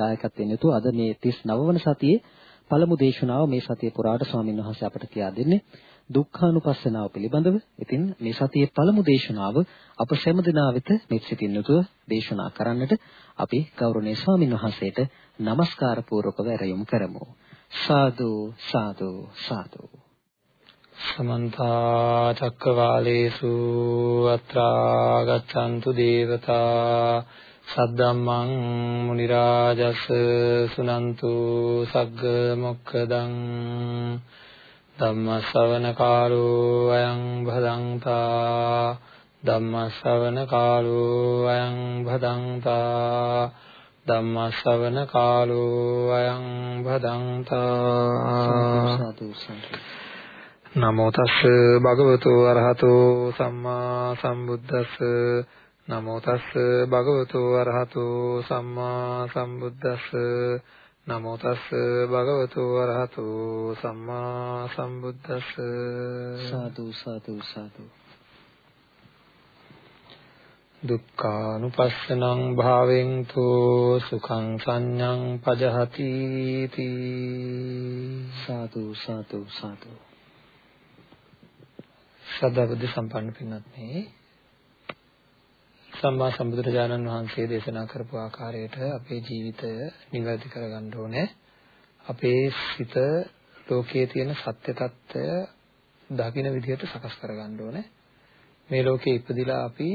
ඔවුන්ගේ දායකත්වයෙන් යුතුව අද මේ 39 වන සතියේ පළමු දේශනාව මේ සතිය පුරාට ස්වාමීන් වහන්සේ අපට කියා දෙන්නේ දුක්ඛානුපස්සනාව පිළිබඳව. ඉතින් මේ සතියේ පළමු දේශනාව අප සෑම දිනා වෙත මෙත් සිතින් යුතුව දේශනා කරන්නට අපි ගෞරවනීය ස්වාමීන් වහන්සේට নমස්කාර පූර්වකව ඇරයුම් කරමු. සාදු සාදු සාදු සමන්ත චක්කවාලේසු අත්‍රා ගච්ඡන්තු දේවතා සද්දම්මං මුනි රාජස් සුනන්තු සග්ග මොක්ඛදං ධම්ම ශ්‍රවණ කාලෝ අයං භදංතා ධම්ම ශ්‍රවණ කාලෝ අයං භදංතා ධම්ම ශ්‍රවණ කාලෝ අයං භදංතා නමෝ තස් භගවතු අරහතෝ සම්මා සම්බුද්දස්ස නමෝ තස් භගවතු අරහතෝ සම්මා සම්බුද්දස්ස. නමෝ තස් භගවතු අරහතෝ සම්මා සම්බුද්දස්ස. සාදු සාදු සාදු. දුක්ඛානුපස්සනං භාවෙන් තෝ සුඛං සංඤං පජහති තී සාදු සාදු. සාදු සදාබුද්ධ සම්පන්න පින්වත්නි සම්මා සම්බුදුරජාණන් වහන්සේ දේශනා කරපු ආකාරයට අපේ ජීවිතය නිවැරදි කරගන්න ඕනේ. අපේ සිත ලෝකයේ තියෙන සත්‍ය తত্ত্বය දකින විදිහට සකස් කරගන්න ඕනේ. මේ ලෝකේ ඉපදිලා අපි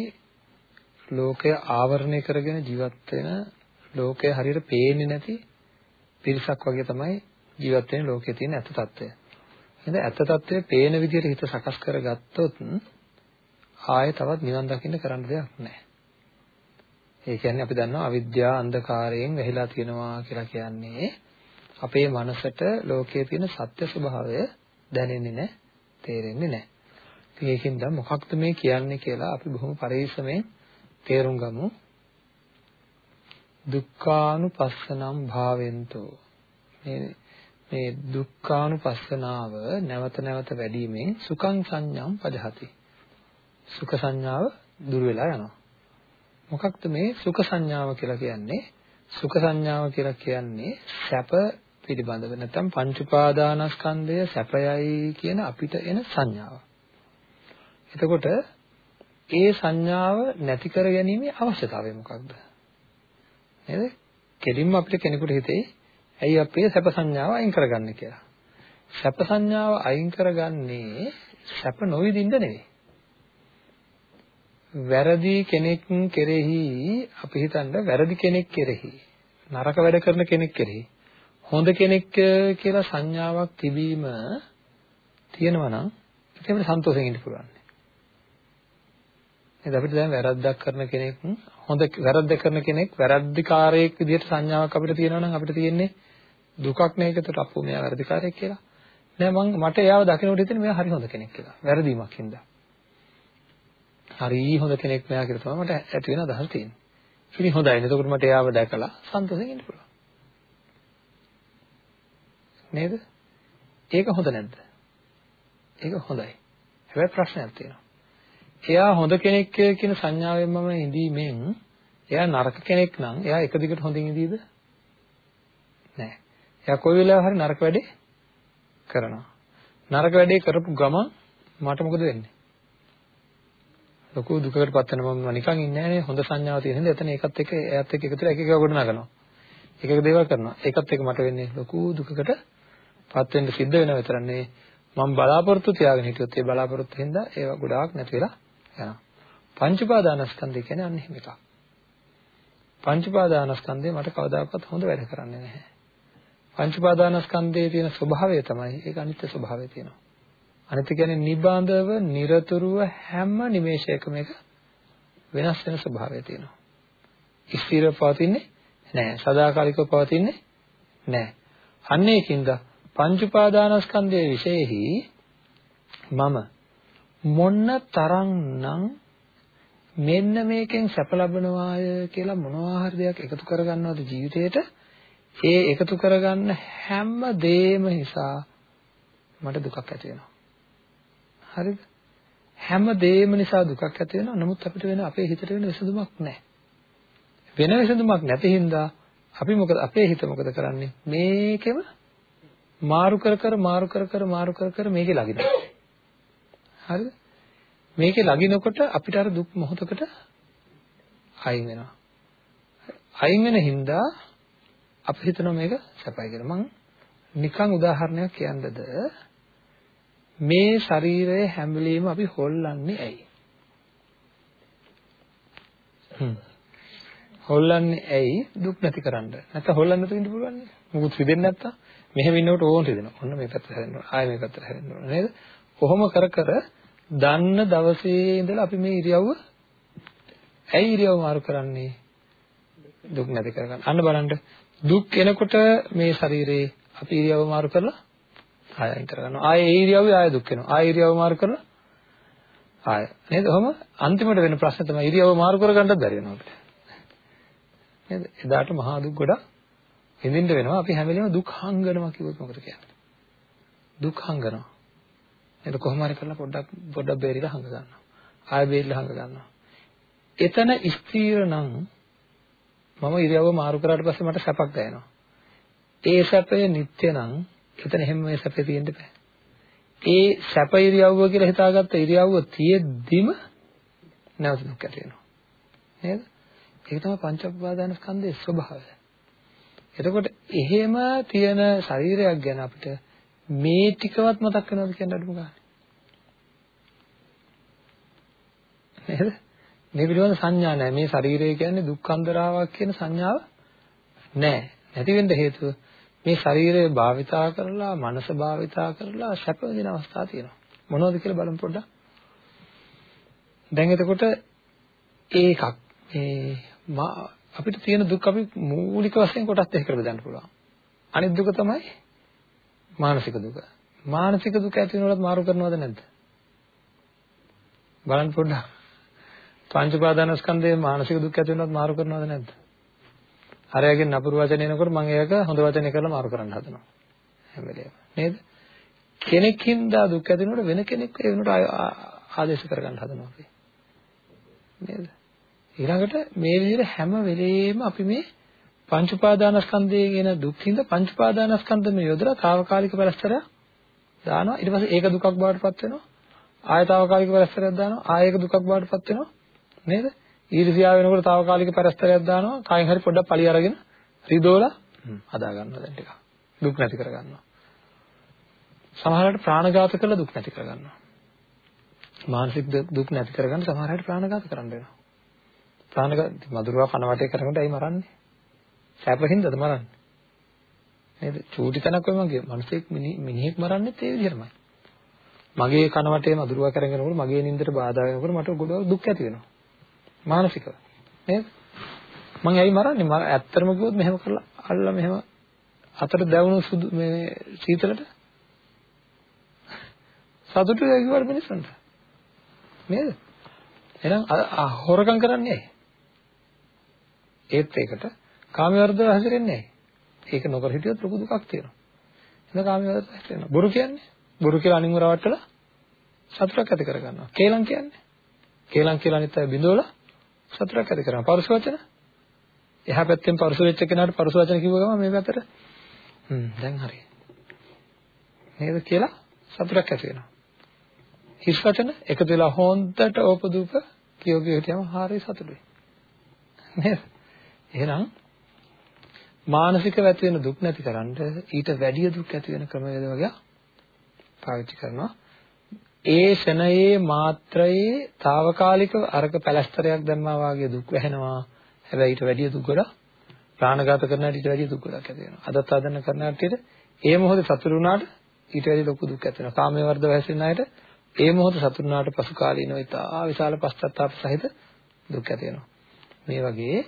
ලෝකය ආවරණය කරගෙන ජීවත් වෙන ලෝකය හරියට පේන්නේ නැති පිරිසක් වගේ තමයි ජීවත් වෙන ලෝකයේ තියෙන ඇත්ත తত্ত্বය. එහෙනම් ඇත්ත తত্ত্বය පේන විදිහට හිත සකස් කරගත්තොත් ආයෙ තවත් නිවන් දකින්න කරන්න දෙයක් නැහැ. ඒ කියන්නේ අපි දන්නවා අවිද්‍යාව අන්ධකාරයෙන් වැහිලා තියෙනවා කියලා කියන්නේ අපේ මනසට ලෝකයේ තියෙන සත්‍ය ස්වභාවය දැනෙන්නේ නැහැ, තේරෙන්නේ නැහැ. ඉතින් ඒකෙන් දැන් මොකක්ද මේ කියන්නේ කියලා අපි බොහොම පරිස්සමෙන් තේරුම් ගමු. දුක්ඛානුපස්සනම් භාවෙන්තෝ මේ මේ දුක්ඛානුපස්සනාව නැවත නැවත වැඩිමෙන් සුඛං සංඥාම් පදහති. සුඛ සංඥාව දුර වෙලා යනවා. මොකක්ද මේ සුඛ සංඥාව කියලා කියන්නේ? සුඛ සංඥාව කියලා කියන්නේ සැප පිළිබඳව නැත්නම් පංච උපාදානස්කන්ධය සැපයයි කියන අපිට එන සංඥාව. එතකොට ඒ සංඥාව නැති කර ගැනීමේ අවශ්‍යතාවය මොකක්ද? නේද? කෙලින්ම අපිට කෙනෙකුට හිතේ ඇයි අපේ සැප සංඥාව අයින් කරගන්නේ කියලා. සැප සංඥාව අයින් කරගන්නේ සැප නොවිඳින්න නෙවෙයි. වැරදි කෙනෙක් කෙරෙහි අපි හිතන්න වැරදි කෙනෙක් කෙරෙහි නරක වැඩ කරන කෙනෙක් කෙරෙහි හොඳ කෙනෙක් කියලා සංඥාවක් තිබීම තියෙනවා නම් ඒක අපිට සන්තෝෂයෙන් ඉන්න පුළුවන්. නේද අපිට දැන් වැරද්දක් කරන කෙනෙක් හොඳ වැරද්ද කරන කෙනෙක් වැරද්දිකාරයෙක් විදිහට සංඥාවක් අපිට තියෙනවා නම් අපිට තියෙන්නේ දුකක් නේ ඒකට අපෝ මෙයා වැරදිකාරයෙක් කියලා. නෑ මං මට එයාව දකිනකොට හිතෙන්නේ මෙයා හරි හොඳ කෙනෙක් කියලා. වැරදීමක් හින්දා. හරි හොඳ කෙනෙක් මෙයා කියලා තමයි මට ඇති වෙන අදහස තියෙන්නේ. ඉතින් හොඳයි. එතකොට මට එයාව දැකලා සතුටින් ඉන්න පුළුවන්. නේද? ඒක හොඳ නැද්ද? ඒක හොඳයි. හැබැයි ප්‍රශ්නයක් තියෙනවා. එයා හොඳ කෙනෙක් කියන සංඥාවෙන් මම ඉඳීමෙන් එයා නරක කෙනෙක් නම් එයා එක දිගට හොඳින් ඉඳීද? නෑ. එයා කොයි වෙලාවෙ හරි නරක වැඩේ කරනවා. නරක වැඩේ කරපු ගමන් මට මොකද වෙන්නේ? ලොකු දුකකට පත් වෙනවා මම නිකන් ඉන්නේ නැහැ හොඳ සංඥාවක් තියෙන හින්දා එතන ඒකත් එක්ක එයාත් එක්ක එකතු වෙලා එක එක ගොඩනගනවා. එක එක දේවල් කරනවා. ඒකත් එක්ක මට වෙන්නේ ලොකු දුකකට පත් වෙන්න සිද්ධ වෙනවා විතරනේ මම බලාපොරොත්තු තියාගෙන හිටියොත් ඒ බලාපොරොත්තු හින්දා ඒවා ගොඩාක් නැති වෙලා යනවා. පංච උපාදානස්කන්ධය කියන්නේ අන්න එහෙම එකක්. පංච උපාදානස්කන්ධය මට කවදාකවත් හොඳ වැඩ කරන්නේ නැහැ. පංච උපාදානස්කන්ධයේ තියෙන ස්වභාවය තමයි ඒක අනිත්‍ය ස්වභාවය තියෙනවා. අනිත්‍ය කියන්නේ නිබඳව, নিরතුරුව හැම නිමේෂයකම එක වෙනස් වෙන ස්වභාවය තියෙනවා. ස්ථිරව පවතින්නේ නැහැ. සදාකාලිකව පවතින්නේ නැහැ. අන්න ඒකින්ද පංච උපාදානස්කන්ධයේ විශේෂෙහි මම මොන්න තරම්නම් මෙන්න මේකෙන් සැප ලබනවාය කියලා මොනවා හරි දෙයක් එකතු කරගන්නවද ජීවිතේට ඒ එකතු කරගන්න හැම දෙයක්ම නිසා මට දුකක් ඇති වෙනවා. හරිද? හැම දෙයක්ම නිසා දුකක් ඇති වෙනවා. නමුත් අපිට වෙන අපේ හිතට වෙන විසඳුමක් නැහැ. වෙන විසඳුමක් නැති හින්දා අපි මොකද අපේ හිත මොකද කරන්නේ? මේකෙම මාරු කර කර මාරු කර කර මාරු කර කර මේකේ ලගිනවා. හරිද? මේකේ ලගිනකොට අපිට අර දුක් මොහොතකට අයින් වෙනවා. අයින් වෙන හින්දා අපි හිතනවා මේක සැපයි කියලා. මම නිකන් උදාහරණයක් කියන්නද මේ ශරීරය හැම වෙලෙම අපි හොල්ලන්නේ ඇයි? හොල්ලන්නේ ඇයි දුක් නැති කරන්න. නැත්නම් හොල්ලන්න නැතුව ඉන්න පුළුවන් නේද? මොකුත් රිදෙන්නේ නැත්තම් මෙහෙම ඉන්නකොට ඕන් රිදෙනවා. ඔන්න මේ පැත්තට හැරෙන්න ඕන. ආයෙ මේ පැත්තට හැරෙන්න ඕන නේද? කොහොම කර කර දන්න දවසේ ඉඳලා අපි මේ ඉරියව්ව ඇයි ඉරියව්ව මාරු කරන්නේ? දුක් නැති කරගන්න. අන්න බලන්න දුක් එනකොට මේ ශරීරේ අපි ඉරියව්ව මාරු කරලා ආයෙ අයින් කරගන්නවා. ආයෙ ඒ ඉරියව්වේ ආයෙ දුක් වෙනවා. ආයෙ ඉරියව්ව මාරු කරලා ආයෙ නේද? ඔහොම අන්තිමට වෙන ප්‍රශ්නේ තමයි ඉරියව්ව මාරු කරගන්නත් බැරි වෙනවා අපිට. නේද? එදාට මහා දුක් ගොඩක් විඳින්න වෙනවා. අපි හැම වෙලේම දුක් හංගනවා කිව්වොත් මොකද කියන්නේ? දුක් හංගනවා. නේද? කොහොම හරි කරලා පොඩ්ඩක් පොඩ්ඩක් බේරිලා හංග ගන්නවා. ආයෙ බේරිලා හංග ගන්නවා. එතන ස්ථීර නම් මම ඉරියව්ව මාරු කරාට පස්සේ මට සැපක් දැනෙනවා. ඒ සැපය නිත්‍ය නම් එතන එහෙම මේ සැපේ තියෙන්න බෑ. ඒ සැප ඉරියව්ව කියලා හිතාගත්ත ඉරියව්ව තියෙද්දිම නැවත දුක් ඇති වෙනවා. නේද? ඒක තමයි පංච උපාදාන ස්කන්ධයේ ස්වභාවය. එතකොට එහෙම තියෙන ශරීරයක් ගැන අපිට මේ ටිකවත් මතක් වෙනවද කියන අඩුම ගන්න. නේද? මේ පිළිබඳ සංඥා නැහැ. මේ ශරීරය කියන්නේ දුක්ඛන්දරාවක් කියන සංඥාව නැහැ. නැති වෙන්න හේතුව මේ ශරීරය භාවිතා කරලා, මනස භාවිතා කරලා සැප විඳින අවස්ථා තියෙනවා. මොනවද කියලා බලමු පොඩ්ඩක්. දැන් එතකොට ඒකක් මේ අපිට තියෙන දුක් අපි මූලික වශයෙන් කොටස් දෙකකට බෙදන්න පුළුවන්. අනිත් දුක තමයි මානසික දුක. මානසික දුක ඇති වෙනකොට මාරු කරනවද නැද්ද? බලන්න පොඩ්ඩක්. පංච උපාදානස්කන්ධයේ මානසික දුක් ඇති වෙනකොට මාරු කරනවද නැද්ද? හරයගෙන් නපුරු වචන එනකොට මම ඒක හොඳ වචන කරලා මාරු කරන්න හදනවා. හැම වෙලේම. නේද? කෙනෙක්ින්දා දුක් ඇති වෙනකොට වෙන කෙනෙක් ඒ වෙනකොට ආදේශ කරගන්න හදනවා අපි. නේද? ඊළඟට මේ විදිහට හැම වෙලේම අපි මේ පංච උපාදානස්කන්ධයේ කියන දුක්ඛින්ද පංච උපාදානස්කන්ධෙම යොදලා తాවකාලික පරස්පරය දානවා ඊට පස්සේ ඒක දුකක් බවට පත් වෙනවා ආයතාවකාලික පරස්පරයක් දානවා ආයෙක දුකක් බවට පත් වෙනවා නේද ඊර්ෂ්‍යාව වෙනකොට తాවකාලික පරස්තරයක් දානවා කායින් හරි පොඩ්ඩක් පලිය අරගෙන රිදෝලා හදා ගන්නවා දැන් ටික දුක් නැති කර ගන්නවා සමහරවිට ප්‍රාණඝාත කරලා දුක් නැති කර ගන්නවා මානසික දුක් නැති කරගන්න සමහරවිට ප්‍රාණඝාත කරන්න වෙනවා. ප්‍රාණඝාත මధుරවා කන වටේ කරනකොට ඇයි මරන්නේ? සැපහින්දද මරන්නේ? නේද? චූටි තනක් වෙයි මගේ. මිනිහෙක් මිනිහෙක් මරන්නෙත් ඒ විදිහමයි මගේ කන වටේ මధుරවා කරගෙනනකොට මගේ නින්දට බාධා වෙනකොට මට ගොඩක් දුක් ඇති වෙනවා. මානසිකව. නේද? මම ඇයි මරන්නේ? මම ඇත්තටම කිව්වොත් මෙහෙම කරලා අල්ල මෙහෙම අතට දැවුණු සුදු මේ සීතලට? සතුටු වෙගිවට මිනිස්සුන්ට. නේද? එහෙනම් හොරකම් කරන්නේ ඒත් ඒකට කාම වර්ධව හැසිරෙන්නේ ඒක නොකර හිටියොත් ලොකු දුකක් තියෙනවා. එහෙනම් කාම වර්ධව හැසිරෙනවා. බොරු කියන්නේ? බොරු කියලා අනින් වරවට්ටලා සතුටක් ඇති කරගන්නවා. කේලම් කියන්නේ? කේලම් කියලා අනිත් අය බිඳවලා සතුටක් ඇති කරනවා. පරුස වචන එහා පැත්තෙන් පරුස වෙච්ච කෙනාට පරුස වචන කිව්ව ගමන් මේ පැත්තට හ්ම් දැන් හරි. නේද කියලා සතුටක් ඇති වෙනවා. හිස් වචන එකතු වෙලා හොන්දට ඕපදූප කියෝ කියෝ හිටියම හරි සතුටුයි. නේද? එහෙනම් මානසික ඇති වෙන දුක් නැති කරන්න ඊට වැඩි දුක් ඇති වෙන ක්‍රමවේද වගේ පාවිච්චි කරනවා. ඒ ෂණයේ මාත්‍රයේ తాවකාලිකව අරක පැලස්තරයක් දැම්මා වාගේ දුක් වැහෙනවා. හැබැයි ඊට වැඩිය දුක් ගොඩක් ප්‍රාණඝාත කරන ඊට වැඩිය දුක් ගොඩක් ඇති වෙනවා. අදත් ආදන්න කරන කට්ටියට ඒ මොහොතේ සතුටු වුණාට ඊට වැඩිය ලොකු දුක් ඇති වෙනවා. කාමයේ වර්ධව හැසිරෙන අයට ඒ මොහොත සතුටු වුණාට පසු කාලීනව ඉතා විශාල පශ්චාත්තාප සහිත දුක් ඇති වෙනවා. මේ වගේ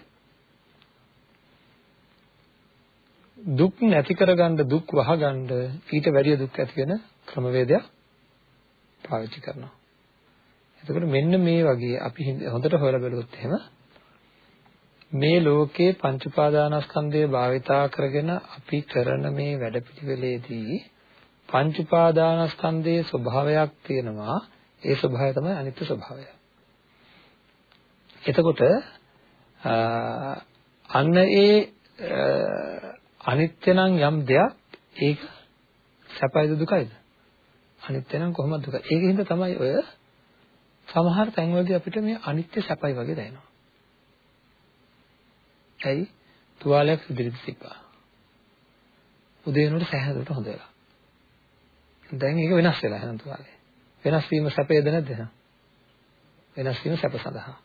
දුක් නැති කරගන්න දුක් වහගන්න ඊට වැඩිය දුක් ඇති වෙන ක්‍රමවේදයක් පාවිච්චි කරනවා. එතකොට මෙන්න මේ වගේ අපි හොඳට හොයලා බලුවොත් එහෙම මේ ලෝකේ පංච උපාදානස්කන්ධය භාවිතා කරගෙන අපි කරන මේ වැඩපිළිවෙලේදී පංච උපාදානස්කන්ධයේ ස්වභාවයක් තියෙනවා ඒ ස්වභාවය තමයි අනිත්‍ය ස්වභාවය. එතකොට අන්න ඒ අනිත්‍ය නම් යම් දෙයක් ඒක සැපයිද දුකයිද? අනිත්‍ය නම් කොහොමද දුක? ඒකින්ද තමයි ඔය සමහර තැන්වලදී අපිට මේ අනිත්‍ය සැපයි වගේ දැනෙනවා. ඇයි? තුවාලයක් ඉදිරියට තිබ්බා. උදේ වෙනකොට සෑහලට හොඳ වෙලා. දැන් ඒක වෙනස් වෙලා යනවා තුවාලේ. වෙනස් වීම සැපේද නැද්ද එහෙනම්? වෙනස් වීම සැප සඳහා.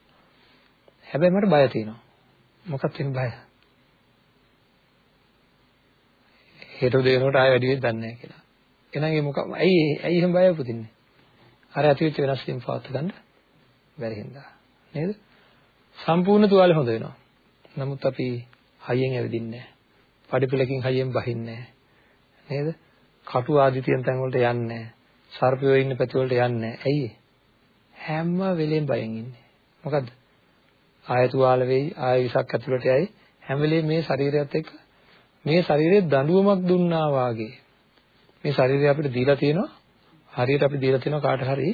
හැබැයි මට බය තියෙනවා. මොකක්ද තියෙන බය? හෙට දෙනකොට ආයෙ වැඩි වෙන්නේ නැහැ කියලා. එහෙනම් ඒ මොකක් ඇයි ඇයි එහෙම බය උපදින්නේ? අර ඇතිවෙච්ච වෙනස් වීම පවත් ගන්න බැරි හින්දා. නේද? සම්පූර්ණ තුවාලේ හොඳ වෙනවා. නමුත් අපි හයියෙන් ඇවිදින්නේ නැහැ. පඩිපෙලකින් හයියෙන් බහින්නේ නැහැ. නේද? කටු ආදී තියෙන තැන් වලට යන්නේ නැහැ. සර්පයෝ ඉන්න පැති වලට යන්නේ නැහැ. ඇයි හැම වෙලෙම බයෙන් ඉන්නේ. මොකද්ද? ආයතු වාල වෙයි, ආය විසක් ඇතුළට යයි. හැම වෙලෙම මේ ශරීරයත් එක්ක මේ ශරීරයේ දඬුවමක් දුන්නා වාගේ. මේ ශරීරය අපිට දීලා තියෙනවා. හරියට අපි දීලා තියෙනවා කාට හරි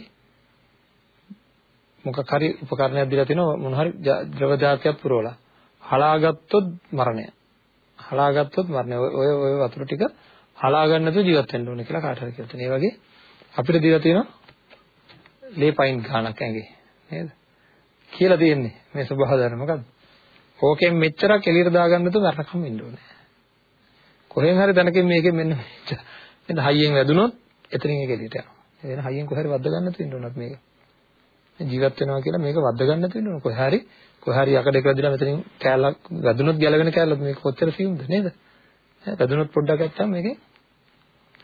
මොකක් හරි උපකරණයක් දීලා තියෙනවා මොන හරි ද්‍රව જાතියක් පුරවලා. හලාගත්තොත් මරණය. හලාගත්තොත් මරණය. ඔය ඔය වතුර ටික හලා ගන්න නැතුව ජීවත් වෙන්න ඕනේ කියලා කාට හරි කියලා තියෙනවා. ඒ වගේ අපිට දීලා තියෙනවා ලේ පයින් ගානක් ඇඟේ නේද? කියලා තියෙන්නේ මේ ස්වභාව ධර්ම මොකද්ද? ඕකෙන් මෙච්චරක් එළියට දාගන්න නැතුව මරණකම් ඉන්න ඕනේ. කොහෙන් හරි දැනකින් මේකෙන් මෙන්න මෙන්න හයියෙන් වැදුනොත් එතනින් ඒක එළියට යනවා. එන හයියෙන් කොහේ හරි වද්ද ගන්න නැතුව ඉන්න ඕනත් මේක. ජීවත් වෙනවා කියලා මේක වද්ද ගන්න නැතුව ඉන්න ඕන. කොහේ හරි කොහේ හරි යකඩ එක වැදිලා මෙතනින් කෑල්ලක් වැදුනොත් ගැලවෙන කෑල්ලක් මේක කොච්චර සියුම්ද නේද? වැදුනොත් පොඩ්ඩක් ගත්තාම මේකේ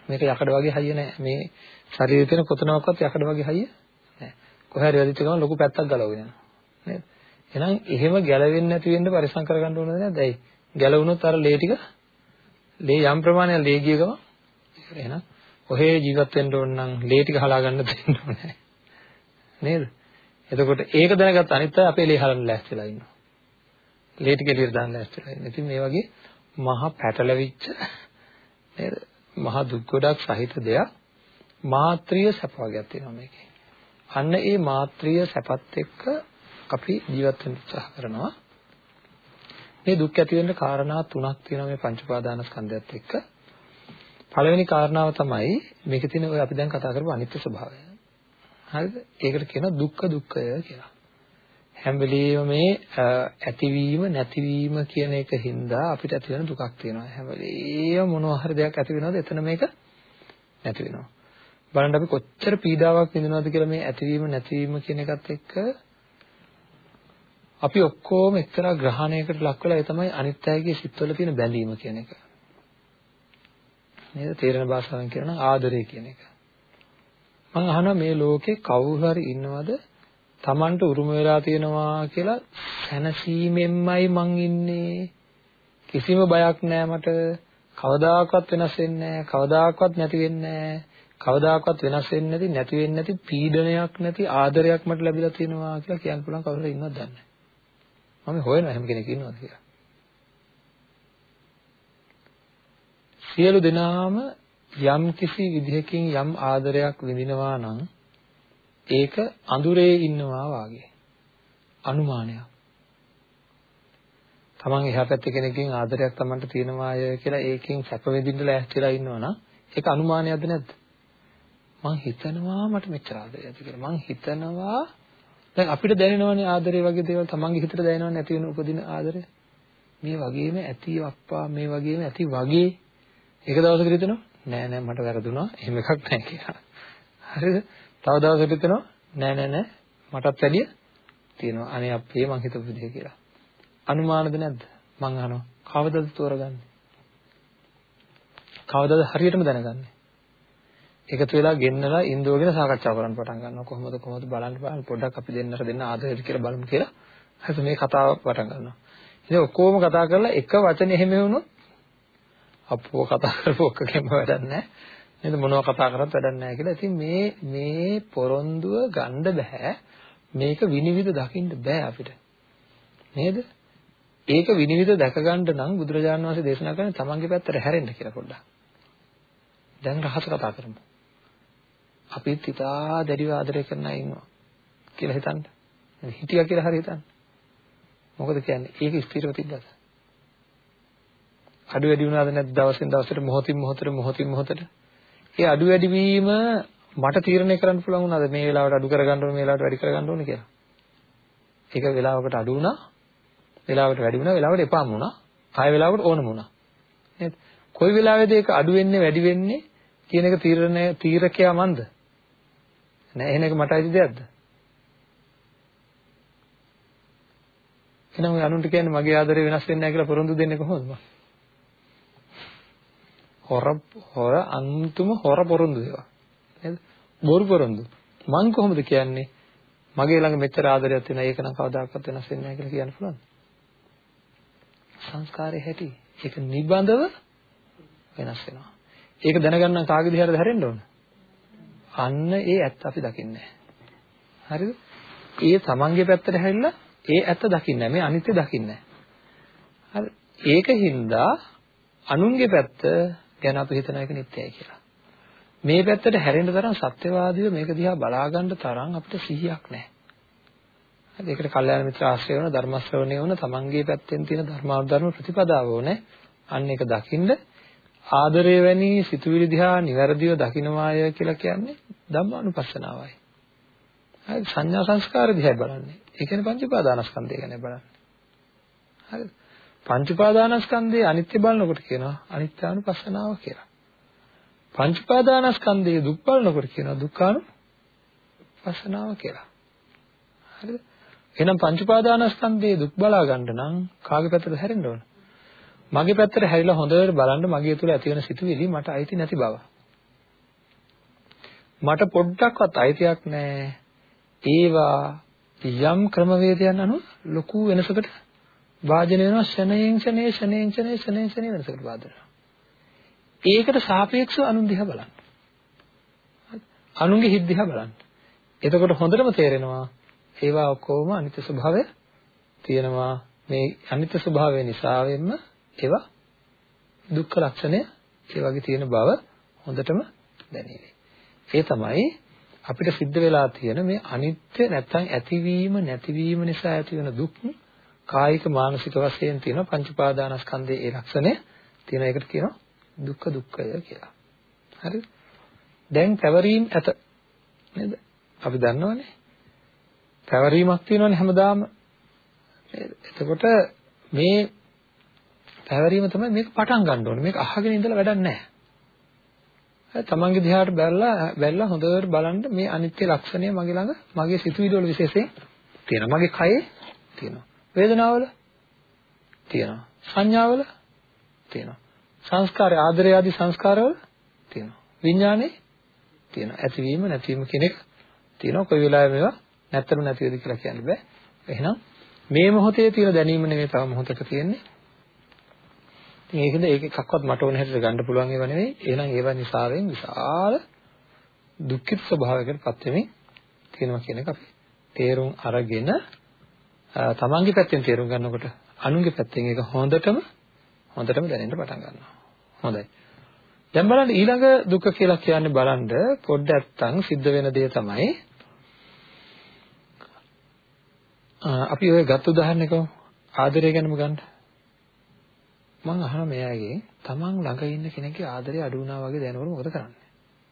මේක යකඩ වගේ හයිය නැහැ. මේ ශරීරයේ තියෙන කොතනකවත් යකඩ වගේ හයිය නැහැ. කොහේ හරි වැදිච්ච ගමන් ලොකු පැත්තක් ගලවගෙන යනවා. නේද? එහෙනම් එහෙම ගැලවෙන්නේ නැති වෙන්න පරිස්සම් කරගන්න ඕනද නැද්ද? ඇයි? ගැලවුණොත් අර ලේ ටික ලේ යම් ප්‍රමාණයක් ලේ ගිය ගමන් එහෙනම් ඔහේ ජීවත් වෙන්න ඕන නම් ලේ ටික හලා ගන්න දෙන්න ඕනේ. නේද? එතකොට ඒක දැනගත්ත අනිත් අය අපේ ලේ හලන්න ලෑස්තිලා ඉන්නවා. ලේ ටික එළියට දාන්න ලෑස්තිලා ඉන්නවා. ඉතින් මේ වගේ මහා පැටලවිච්ච නේද? මහා දුක් ගොඩක් සහිත දෙයක් මාත්‍රිය සැප වර්ගයක් තියෙනවා මේකේ. අන්න ඒ මාත්‍රිය සැපත් එක්ක අපි ජීවත් වෙන්න උත්සාහ කරනවා. මේ දුක් ඇති වෙන්න කාරණා තුනක් තියෙනවා මේ පංච උපාදාන ස්කන්ධයත් එක්ක. පළවෙනි කාරණාව තමයි මේකේ තියෙන ඔය අපි දැන් කතා කරපු අනිත්‍ය ස්වභාවය. හරිද? ඒකට කියනවා දුක්ඛ දුක්ඛය කියලා. හැම වෙලෙම මේ ඇතිවීම නැතිවීම කියන එක හින්දා අපිට ඇති වෙන දුකක් තියෙනවා. හැම වෙලෙම මොනවා හරි දෙයක් ඇති වෙනවද එතන මේක නැති වෙනවා. බලන්න අපි කොච්චර පීඩාවක් විඳිනවද කියලා මේ ඇතිවීම නැතිවීම කියන එකත් එක්ක අපි ඔක්කොම එක්තරා ග්‍රහණයකට ලක් වෙලා ඒ තමයි අනිත්‍යයේ සිත්වල තියෙන බැඳීම කියන එක. නේද? තේරෙන භාෂාවෙන් කියනවා ආදරය කියන එක. මම අහනවා මේ ලෝකේ කවුරු හරි ඉන්නවද Tamanට උරුම වෙලා තියෙනවා කියලා සැනසීමෙන්මයි මං ඉන්නේ. කිසිම බයක් නෑ මට. කවදාකවත් වෙනස් වෙන්නේ නෑ. කවදාකවත් නැති වෙන්නේ නෑ. කවදාකවත් වෙනස් වෙන්නේ නැති නැති වෙන්නේ නැති පීඩනයක් නැති ආදරයක් මට ලැබිලා තියෙනවා කියලා කියන්න පුළුවන් කවුරු හරි ඉන්නවද දන්නේ නැහැ. මම හොයනවා එහෙම කෙනෙක් ඉන්නවද කියලා. සියලු දෙනාම යම් කිසි විදිහකින් යම් ආදරයක් විඳිනවා නම් ඒක අඳුරේ ඉන්නවා වාගේ අනුමානයක්. තමන් එහා පැත්තේ කෙනෙක්ගෙන් ආදරයක් තමන්ට තියෙනවාය කියලා ඒකෙන් සැප විඳින්න ලෑස්තිලා ඉන්නවනම් ඒක අනුමානයක්ද නැද්ද? මං හිතනවා මට මෙච්චර ආදරයක් ඇති කියලා. මං හිතනවා දැන් අපිට දැනෙනවනේ ආදරේ වගේ දේවල් තමන්ගේ හිතට දැනෙනවනේ නැති වෙන උපදින ආදරය. මේ වගේම ඇති අප්පා මේ වගේම ඇති වගේ එක දවසකට හිතෙනවා නෑ නෑ මට වැරදුනා එහෙම එකක් නෑ කියලා. හරිද? තව දවසකට හිතෙනවා නෑ නෑ නෑ මටත් වැඩිය තියෙනවා. අනේ අපේ මං හිතපු දේ කියලා. අනුමානද නැද්ද? මං අහනවා කවදද තෝරගන්නේ? කවදද හරියටම දැනගන්නේ? එකතු වෙලා ගෙන්නලා ඉන්දුවගෙන සාකච්ඡා කරන්න පටන් ගන්නවා කොහොමද කොහොමද බලන්න බලන්න පොඩ්ඩක් අපි දෙන්නට දෙන්න ආදරෙට කියලා බලමු කියලා හරි මේ කතාව පටන් ගන්නවා ඉතින් ඔක්කොම කතා කරලා එක වචනේ එහෙම වුණොත් අපෝ කතා කරපු ඔක්කගෙම වැඩක් නැහැ නේද මොනවා කතා කරත් වැඩක් නැහැ කියලා ඉතින් මේ මේ පොරොන්දුව ගන්න බෑ මේක විනිවිද දකින්න බෑ අපිට නේද ඒක විනිවිද දැක ගන්න නම් බුදුරජාණන් වහන්සේ දේශනා කරන්නේ තමන්ගේ පැත්තට හැරෙන්න කියලා පොඩ්ඩක් දැන් රහස කතා කරමු අපිත් ඉතා දැඩිව ආදරය කරන අය ඉන්නවා කියලා හිතන්න. හිටියා කියලා හරි හිතන්න. මොකද කියන්නේ? ඒක ස්ථිරව තිබ්බද? අඩු වැඩි වුණාද නැද්ද දවසින් දවසට මොහොතින් මොහොතට මොහොතින් මොහොතට? ඒ අඩු වැඩි වීම මට තීරණය කරන්න පුළුවන් වුණාද මේ වෙලාවට අඩු කරගන්න ඕනේ මේ වෙලාවට වැඩි කරගන්න ඕනේ කියලා? ඒක වෙලාවකට අඩු වුණා, වෙලාවකට වැඩි වුණා, වෙලාවකට එපාම වුණා, ආය වෙලාවකට ඕනම වුණා. නේද? කොයි වෙලාවෙද ඒක අඩු වෙන්නේ වැඩි වෙන්නේ කියන එක තීරණය තීරකයා මන්ද? නෑ එහෙනම් ඒක මට අයිති දෙයක්ද? එහෙනම් ඔය අනුන්ට කියන්නේ මගේ ආදරේ වෙනස් වෙන්නේ නැහැ කියලා පොරොන්දු දෙන්නේ කොහොමද මම? හොර හොර අන්තිම හොර පොරොන්දු ඒවා. නේද? බොරු පොරොන්දු. මං කොහොමද කියන්නේ? මගේ ළඟ මෙච්චර ආදරයක් තියෙනවා ඒක නම් කවදාකවත් වෙනස් වෙන්නේ නැහැ කියලා කියන්න පුළුවන්ද? සංස්කාරයේ හැටි. ඒක නිබඳව වෙනස් වෙනවා. ඒක දැනගන්න කාගේ දිහාටද හැරෙන්න ඕන? අන්න ඒ ඇත්ත අපි දකින්නේ හරිද? ඒ තමන්ගේ පැත්තට හැරිලා ඒ ඇත්ත දකින්නේ මේ අනිත්‍ය දකින්නේ හරි. ඒකින්ද අනුන්ගේ පැත්ත ගැන අපි හිතන එක නිත්‍යයි කියලා. මේ පැත්තට හැරෙන්න තරම් සත්‍යවාදීව මේක දිහා බලා ගන්න තරම් අපිට සිහියක් නැහැ. හරි ඒකට කල්යාණ මිත්‍ර ආශ්‍රය වෙන ධර්ම ශ්‍රවණය වුණ තමන්ගේ පැත්තෙන් තියෙන ධර්මානුධර්ම ප්‍රතිපදාව ඕනේ. අන්න ඒක දකින්න ආදරය වැනි සිතුවිලි දිහා નિවැරදිව දකින්නවාය කියලා කියන්නේ ධම්මානුපස්සනාවයි. හරි සංඥා සංස්කාර දිහා බලන්නේ. ඒ කියන්නේ පංච උපාදානස්කන්ධය ගැන බලන්නේ. හරිද? පංච උපාදානස්කන්ධයේ අනිත්‍ය බලනකොට කියනවා අනිත්‍යානුපස්සනාව කියලා. පංච උපාදානස්කන්ධයේ දුක් බලනකොට කියනවා දුක්ඛානුපස්සනාව කියලා. හරිද? එහෙනම් පංච උපාදානස්කන්ධයේ දුක් බලා ගන්න නම් කාගේ පැත්තටද හැරෙන්න ඕන? මගේ පැත්තට හැරිලා හොඳට බලන්න මගේ තුල ඇති වෙන සිතුවිලි මට අයිති නැති බව. මට පොඩ්ඩක්වත් අයිතියක් නැහැ. ඒවා යම් ක්‍රමවේදයන් අනුව ලොකු වෙනසකට වාජන වෙනවා ෂණයෙන් ෂණේ ෂණයෙන් ෂණේ ෂණයෙන් ෂණේ වෙනසකට වාදන ඒකට සාපේක්ෂව අනුන් දිහා බලන්න. අනුන්ගේ හිත් දිහා බලන්න. එතකොට හොඳටම තේරෙනවා ඒවා ඔක්කොම අනිත්‍ය ස්වභාවය තියෙනවා. මේ අනිත්‍ය ස්වභාවය නිසාවෙන්ම ඒවා දුක්ඛ ලක්ෂණය ඒ වගේ තියෙන බව හොඳටම දැනෙන්නේ. ඒ තමයි අපිට සිද්ධ වෙලා තියෙන මේ අනිත්‍ය නැත්නම් ඇතිවීම නැතිවීම නිසා ඇති වෙන දුක් කායික මානසික වශයෙන් තියෙන පංච උපාදානස්කන්ධයේ ඒ ලක්ෂණය තියෙන එකට කියනවා දුක්ඛ දුක්ඛය කියලා. හරිද? දැන් පැවරීම ඇත නේද? අපි දන්නවනේ. පැවරීමක් තියෙනවනේ හැමදාම. එතකොට මේ පැවරීම තමයි මේක පටන් ගන්න ඕනේ. මේක අහගෙන ඉඳලා වැඩක් නැහැ. තමන්ගේ දිහාට බැලලා බැලලා හොඳට බලන්න මේ අනිත්‍ය ලක්ෂණය මගේ ළඟ මගේ සිතුවිලි වල විශේෂයෙන් තියෙනවා. මගේ කයේ තියෙනවා. වේදනාවල තියෙනවා. සංඥාවල තියෙනවා. සංස්කාර ආදරය ආදී සංස්කාරවල තියෙනවා. විඥානේ තියෙනවා. ඇතිවීම නැතිවීම කියන එක තියෙනවා. කොයි වෙලාවෙ මේවා නැත්තම නැතිවද කියලා කියන්න බෑ. එහෙනම් මේ මොහොතේ තියෙන දැනීම නෙමෙයි තව මොහොතක තියෙන්නේ. ඒකද ඒක එකක්වත් මට ඕන හැටියට ගන්න පුළුවන් ඒවා නෙවෙයි. එහෙනම් ඒවා නිසාවෙන් විශාල දුක්ඛිත ස්වභාවයකට පත් වෙමින් තියෙනවා කියන එක අපි තේරුම් අරගෙන තමන්ගේ පැත්තෙන් තේරුම් ගන්නකොට අනුන්ගේ පැත්තෙන් ඒක හොඳටම හොඳටම දැනෙන්න පටන් ගන්නවා. හොඳයි. දැන් බලන්න ඊළඟ දුක කියලා කියන්නේ බලන්න පොඩ්ඩක් සිද්ධ වෙන දේ තමයි අපි ඔය ගත්ත උදාහරණයක ආදරය ගැනම ගන්න. මම අහන මෙයාගේ තමන් ළඟ ඉන්න කෙනෙක්ගේ ආදරය අඩු වුණා වගේ දැනනකොට මොකද කරන්නේ?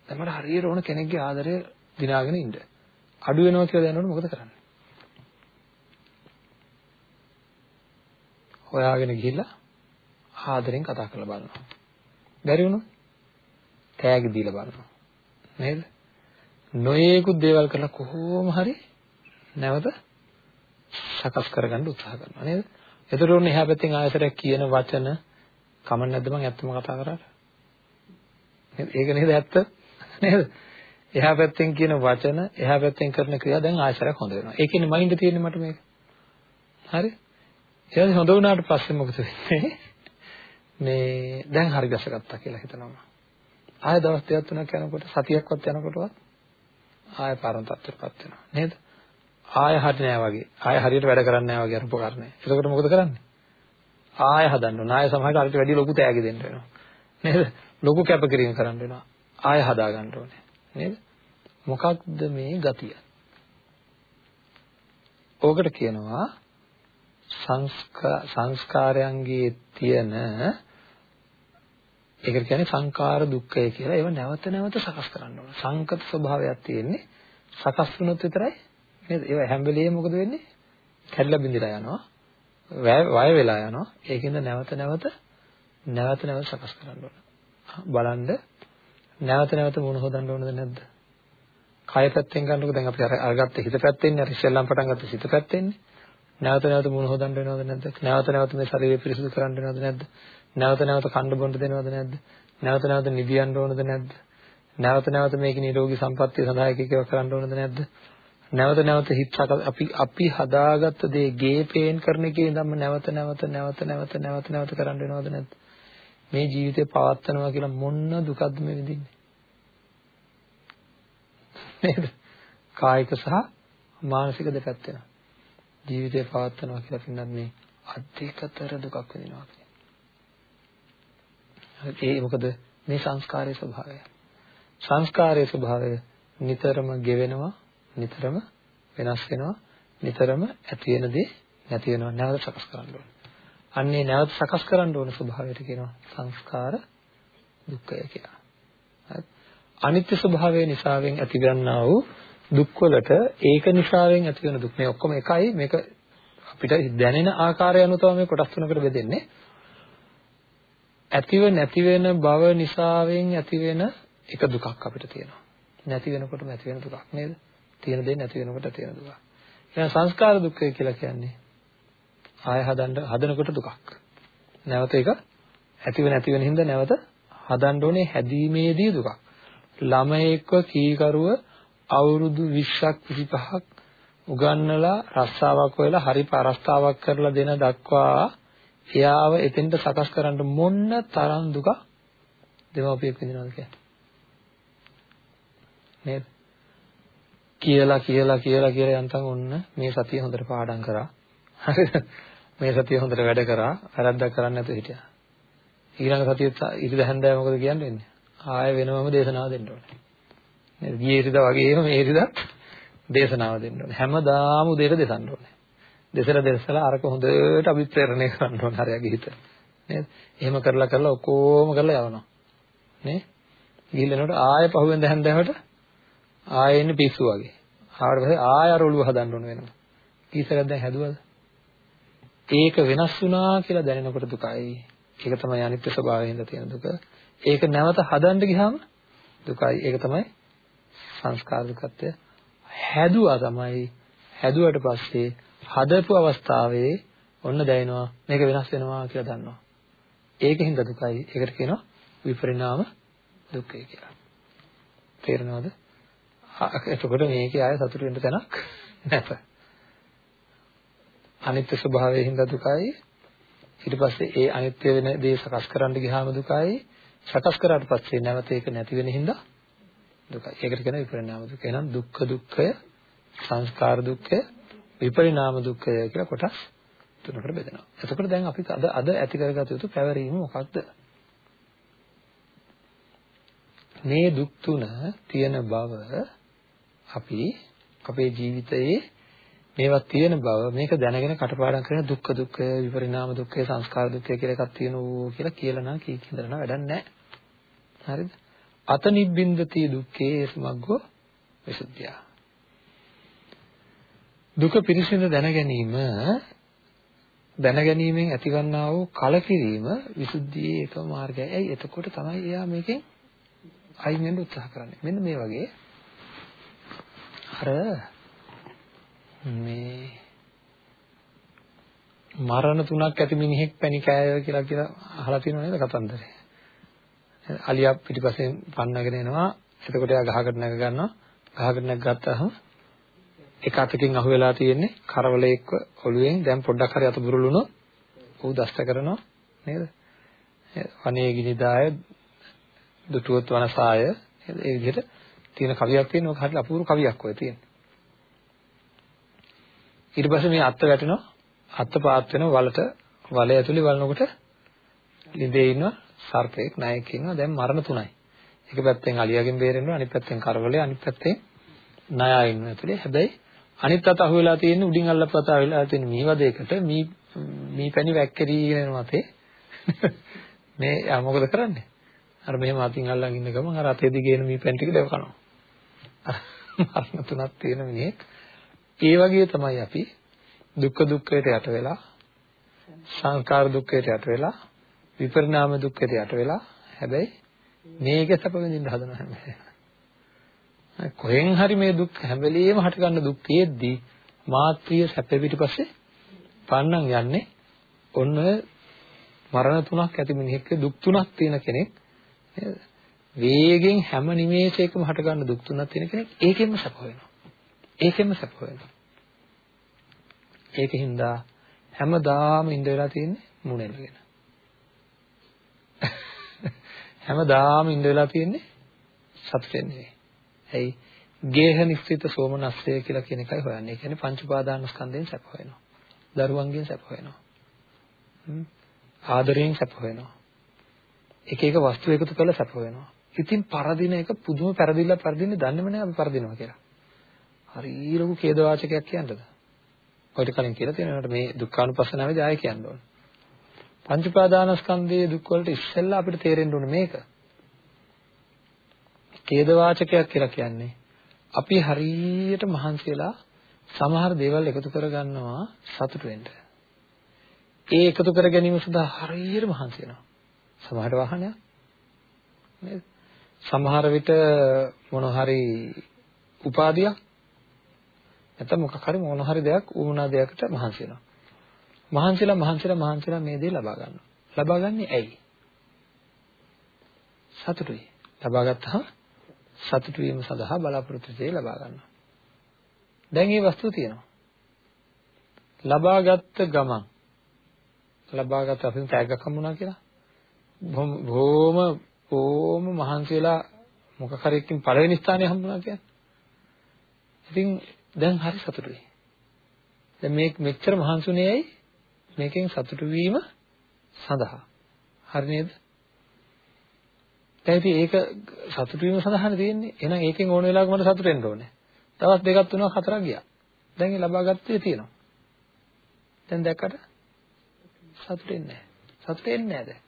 දැන් මට හරියට ඕන කෙනෙක්ගේ ආදරය දිනාගෙන ඉන්න. අඩු වෙනවා කියලා දැනනකොට මොකද කරන්නේ? හොයාගෙන ගිහිල්ලා ආදරෙන් කතා කරලා බලනවා. බැරි වුණොත් තෑගි දීලා බලනවා. නේද? නොයේකුත් දේවල් කරලා කොහොම හරි නැවත සකස් කරගන්න උත්සාහ කරනවා නේද? එතකොට ඔන්න එහා පැත්තෙන් ආයතරයක් කියන වචන කමක් නැද්ද මම ඇත්තම කතා කරාට? ඒක නේද ඇත්ත? නේද? එහා පැත්තෙන් කියන වචන එහා පැත්තෙන් කරන ක්‍රියා දැන් ආයතරයක් හොඳ වෙනවා. ඒ කියන්නේ මයින්ඩ් තියෙන්නේ මට මේක. හරි? ඊට හොඳ වුණාට පස්සේ මොකද වෙන්නේ? මේ දැන් හරි ගැසගත්තා කියලා හිතනවා. ආය දවස් දෙකක් තුනක් යනකොට සතියක්වත් යනකොටවත් ආය පාරම තත්ත්වයටපත් වෙනවා. නේද? ආය හරි නෑ වගේ. ආය හරියට වැඩ කරන්නේ නෑ වගේ අර උපකරණය. එතකොට මොකද කරන්නේ? ආය හදන්න ඕන. ආය සමහරට අරිට වැඩි ලොකු තෑගි දෙන්න වෙනවා. නේද? ලොකු කැපකිරීම කරන්න වෙනවා. ආය හදා ගන්න ඕනේ. නේද? මොකක්ද මේ ගතිය? ඕකට කියනවා සංස්කාරයන්ගේ තියෙන ඒකට කියන්නේ සංකාර දුක්ඛය කියලා. ඒව නැවත නැවත සකස් කරන්න ඕන. සංකත ස්වභාවයක් තියෙන්නේ. සකස් වුණොත් විතරයි නේද? ඒව හැම වෙලෙම මොකද වෙන්නේ? කැඩලා බිඳලා යනවා. වය වෙලා යනවා. ඒකින්ද නැවත නැවත නැවත නැවත සකස් කරන්න ඕන. බලන්න නැවත නැවත මොන හොදන්න ඕනද නැද්ද? කය පැත්තෙන් ගන්නකො දැන් අපි අර අරගත්ත හිත පැත්තෙන්නේ අර ඉස්සෙල්ලම් පටන් ගත්ත සිත පැත්තෙන්නේ. නැවත නැවත මොන හොදන්න වෙනවද නැද්ද? නැවත නැවත මේ ශරීරය පිරිසිදු කරන්න වෙනවද නැද්ද? නැවත නැවත කන්න බොන්න දෙනවද නැද්ද? නැවත නැවත නිදියන්න ඕනද නැද්ද? නැවත නැවත මේක නිරෝගී සම්පත්තිය සඳහා එක එකව කරන්න ඕනද නැද්ද? නැවත නැවත හිත අපි අපි හදාගත්ත දේ ගේ පේන් කරන එකේ ඉඳන්ම නැවත නැවත නැවත නැවත නැවත නැවත කරන්න වෙනවද නැද්ද? මේ ජීවිතේ පවත්නවා කියලා මොන දුකක්ද මේ විඳින්නේ? නේද? කායික සහ මානසික දෙපැත්තෙන. ජීවිතේ පවත්නවා කියලා පින්නත් මේ අධිකතර දුකක් විඳිනවා කියන්නේ. ඒ මොකද මේ සංස්කාරයේ ස්වභාවය. සංස්කාරයේ ස්වභාවය නිතරම ගෙවෙනවා නිතරම වෙනස් වෙනවා නිතරම ඇති වෙන දේ නැති වෙනවා නැවත සකස් කරන්න ඕනේ. අන්නේ නැවත සකස් කරන්න ඕන ස්වභාවයට කියනවා සංස්කාර දුක්ඛය කියලා. හරි. අනිත්‍ය ස්වභාවය නිසාවෙන් ඇතිවන්නා වූ දුක්වලට ඒක නිසාවෙන් ඇති වෙන දුක් මේ ඔක්කොම එකයි මේක අපිට දැනෙන ආකාරය අනුව තමයි මේ කොටස් තුනකට බෙදෙන්නේ. ඇතිව නැති වෙන බව නිසාවෙන් ඇති වෙන එක දුකක් අපිට තියෙනවා. නැති වෙනකොටම ඇති වෙන දුකක් නේද? තියෙන දේ නැති වෙනකොට තියෙන දුක. එහෙනම් සංස්කාර දුක්ඛය කියලා කියන්නේ ආය හදන්න හදනකොට දුකක්. නැවත ඒක ඇතිව නැති වෙන හින්දා නැවත හදන්න ඕනේ හැදීමේදී දුකක්. ළමයෙක්ව කීකරුව අවුරුදු 20ක් 25ක් උගන්නලා රස්සාවක් වෙලා හරි පරස්තාවක් කරලා දෙන දක්වා එයාව එතෙන්ට සකස් කරන්න මොන්න තරම් දුක දෙමව්පියෙක් විඳිනවද කියන්නේ නේද කියලා කියලා කියලා කියලා යන්තම් ඔන්න මේ සතිය හොඳට පාඩම් කරා. හරිද? මේ සතිය හොඳට වැඩ කරා. වැරද්දක් කරන්නේ නැතුව හිටියා. ඊළඟ සතියෙත් ඉරිද හැන්දෑව මොකද කියන්නේ? ආය වෙනවම දේශනාව දෙන්න ඕනේ. නේද? ගියේ ඉරිද වගේම මේ ඉරිදත් දේශනාව දෙන්න ඕනේ. හැමදාම උදේට දෙසන්න ඕනේ. දෙසර දෙසලා අරක හොඳට අභිප්‍රේරණය කරන්න ඕනේ හරියගේ හිත. නේද? එහෙම කරලා කරලා ඔක්කොම කරලා යවනවා. නේ? ගිහිල්ලා එනකොට ආය පහුවෙන්ද හැන්දෑවට ආයෙ එන්නේ පිස්සු වගේ. ආවට පස්සේ ආය අර ඔළුව හදන්න ඕන වෙනවා. කීසරක් දැන් හැදුවද? ඒක වෙනස් වුණා කියලා දැනෙනකොට දුකයි. ඒක තමයි අනිත්‍ය ස්වභාවයෙන් තියෙන දුක. ඒක නැවත හදන්න ගියාම දුකයි. ඒක තමයි සංස්කාර දුකත්වය. හැදුවා තමයි හැදුවට පස්සේ හදපු අවස්ථාවේ ඔන්න දැනෙනවා මේක වෙනස් වෙනවා කියලා දන්නවා. ඒකින්ද දුකයි. ඒකට කියනවා විපරිණාම දුක්ඛය කියලා. තේරෙනවද? එතකොට මේකේ ආය සතුට වෙන්න තැනක් නැත. අනිත්‍ය ස්වභාවයෙන් හින්දා දුකයි. ඊට පස්සේ ඒ අනිත්‍ය වෙන දේ සකස් කරන්න ගියාම දුකයි. සකස් කරාට පස්සේ නැවත ඒක නැති වෙන හින්දා දුකයි. ඒකට කියන විපරිණාම දුක. එහෙනම් දුක්ඛ දුක්ඛය, සංස්කාර දුක්ඛය, විපරිණාම දුක්ඛය කියලා කොටස් තුනකට බෙදෙනවා. එතකොට දැන් අපි අද අද ඇති කරගත යුතු පැවරීම මොකක්ද? මේ දුක් තුන තියෙන බව අපි අපේ ජීවිතයේ මේවා තියෙන බව මේක දැනගෙන කටපාඩම් කරන දුක්ඛ දුක්ඛය විපරිණාම දුක්ඛය සංස්කාර දුක්ඛය කියලා එකක් තියෙනවා කියලා කියලා නම් කී කිඳරන වැඩක් නැහැ. හරිද? අත නිබ්බින්දති දුක්ඛේ සමග්ගෝ විසුද්ධිය. දුක පිරිසිදු දැන ගැනීම දැන ගැනීමෙන් ඇතිවන්නා වූ කලකිරීම විසුද්ධියේ එකම මාර්ගයයි. ඇයි එතකොට තමයි එයා මේකෙන් අයින් වෙන්න උත්සාහ කරන්නේ. මෙන්න මේ වගේ අර මේ මරණ තුනක් ඇති මිනිහෙක් පැණි කෑය කියලා කියලා අහලා තියෙනව නේද කතන්දරේ. අලියා පිටිපස්සෙන් පන්නගෙන එනවා. එතකොට එයා ගහකට නැග ගන්නවා. ගහකට නැග ගත්තාම එක අතකින් අහු වෙලා තියෙන්නේ කරවලයක්ව ඔළුවෙන් දැන් පොඩ්ඩක් හරි අත බුරුලුනොත් ඌ දෂ්ට කරනවා නේද? වනේ ගිනිදාය දුටුවත් වනසාය ඒ විදිහට තියෙන කවියක් තියෙනවා. ඔක හරිය අපූර්ව කවියක් ඔය තියෙන්නේ. ඊට පස්සේ මේ අත්ත වැටෙනවා. අත්ත පාත් වෙනවා වලට වලය ඇතුලේ වලනකොට ලිඳේ ඉන්න සර්පෙක් ණයෙක් ඉන්නවා. දැන් මරණ තුනයි. එක පැත්තෙන් අලියාගෙන් බේරෙන්නවා අනිත් පැත්තෙන් කරවලේ අනිත් පැත්තෙන් ණයා ඉන්නවා ඇතුලේ. හැබැයි අනිත් අත අහුවෙලා තියෙන්නේ උඩින් අල්ලපතා වෙලා තියෙන මීවදයකට මී මී පැණි වැක්කිරීගෙන යන මතේ මේ යා මොකද කරන්නේ? අර මෙහෙම අතින් අල්ලන් ඉන්න ගමන් අර අතේ දිගේන මේ පෙන් ටික දෙව කනවා. මරණ තුනක් තියෙන මිනිහෙක්. ඒ වගේ තමයි අපි දුක්ඛ දුක්ඛයට යට වෙලා සංකාර දුක්ඛයට යට වෙලා විපරිණාම දුක්ඛයට යට වෙලා හැබැයි මේක සැප විඳින්න හදන හැම කොහෙන් හරි මේ දුක් හැම වෙලෙම හට ගන්න දුක් තියෙද්දි මාත්‍රිය සැප පිටිපස්සේ පන්නන් යන්නේ ඔන්න මරණ තුනක් ඇති මිනිහෙක් දුක් තුනක් තියෙන කෙනෙක් නේද? වේගෙන් හැම නිමේෂයකම හට ගන්න දුක් තුනක් තියෙන කෙනෙක් ඒකෙන්ම සැප වෙනවා. ඒකෙන්ම සැප වෙනවා. ඒකින්ද හැමදාම ඉඳ වෙලා තියෙන්නේ මුණෙල්ගෙන. හැමදාම ඉඳ වෙලා තියෙන්නේ සතුටෙන් නෙවෙයි. ඇයි? ගේහ නිස්සිත සෝමනස්සය කියලා කියන එකයි හොයන්නේ. ඒ කියන්නේ පංච උපාදානස්කන්ධයෙන් සැප හොයනවා. දරුවන්ගෙන් සැප හොයනවා. ආදරයෙන් සැප හොයනවා. එක එක වස්තු එකතු කරලා සැප හොයනවා. ඉතින් පරදින එක පුදුම පෙරදිලා පරදින්නේ දන්නේම නෑ අපි පරදිනවා කියලා. හරි ලොකු ඛේද වාචකයක් කියන්නද? ඔයිට කලින් කියලා තියෙනවාට මේ දුක්ඛානුපස්සනාවේදී ආයෙ කියන්න ඕන. පංච උපාදානස්කන්ධයේ දුක් වලට ඉස්සෙල්ලා අපිට තේරෙන්න ඕනේ මේක. ඛේද වාචකයක් කියලා කියන්නේ අපි හරියට මහන්සි වෙලා සමහර දේවල් එකතු කරගන්නවා සතුට වෙන්න. ඒ එකතු කර ගැනීම සඳහා හරියට මහන්සි වෙනවා. සමහර වාහනයක් නේද? සමහර විට මොන හරි උපාදියක් නැත්නම් මොකක් හරි මොන හරි දෙයක් වුණා දෙයකට මහන්සි වෙනවා. මහන්සිලා මහන්සිලා මහන්සිලා මේ දේ ලබා ගන්නවා. ලබා ගන්නේ ඇයි? සතුටුයි. ලබා ගත්තාම සතුටු වීම සඳහා බලාපොරොත්තු දේ ලබා ගන්නවා. දැන් මේ වස්තුව තියෙනවා. ලබාගත් ගමන් ලබාගත් අපිට තෑග්ගක් හම්බුණා කියලා. බොහොම බොහොම මහන්සි වෙලා මොකක් හරි එකකින් පළවෙනි ස්ථානය හම්බුණා කියන්නේ. ඉතින් දැන් හරි සතුටුයි. දැන් මේ මෙච්චර මහන්සිුනේ ඇයි? මේකෙන් සතුටු වීම සඳහා. හරි නේද? දැන් ඉතින් ඒක සතුටු වීම සඳහානේ තියෙන්නේ. එහෙනම් ඒකෙන් ඕන වෙලාවක මට සතුට වෙන්න ඕනේ. දවස් දෙකක් තුනක් හතරක් ගියා. දැන් ඒ ලබා ගත්තේ තියෙනවා. දැන් දැක්කට සතුට වෙන්නේ නැහැ. සතුට වෙන්නේ නැහැ දැන්.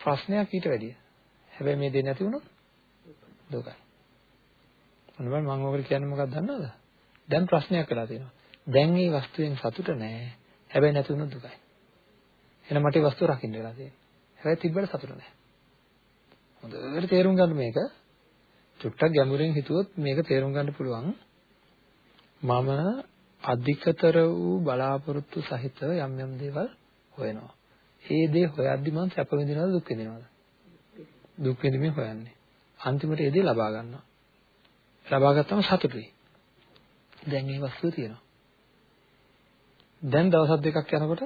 ප්‍රශ්නයක් ඊට වැඩිය. හැබැයි මේ දෙන්නේ නැති වුණොත් දුකයි. මොනවද මම ඔකට කියන්නේ මොකක්ද දන්නවද? දැන් ප්‍රශ්නයක් වෙලා තියෙනවා. දැන් මේ වස්තුවෙන් සතුට නැහැ. හැබැයි නැති වුණොත් දුකයි. එහෙනම් මට මේ වස්තුව රකින්න වෙලා තියෙනවා. හැබැයි තිබ්බට සතුට නැහැ. හොඳට තේරුම් ගන්න මේක. චුට්ටක් ගැඹුරින් හිතුවොත් මේක තේරුම් ගන්න පුළුවන්. මම අධිකතර වූ බලාපොරොත්තු සහිත යම් යම් දේවල් හොයනවා. ඒ දේ හොයද්දි මම සැප විඳිනවද දුක් විඳිනවද? දුක් විඳින්මින් හොයන්නේ. අන්තිමට ඒ දේ ලබා ගන්නවා. ලබා ගත්තම සතුටුයි. දැන් මේ වස්තුව තියෙනවා. දැන් දවස් දෙකක් යනකොට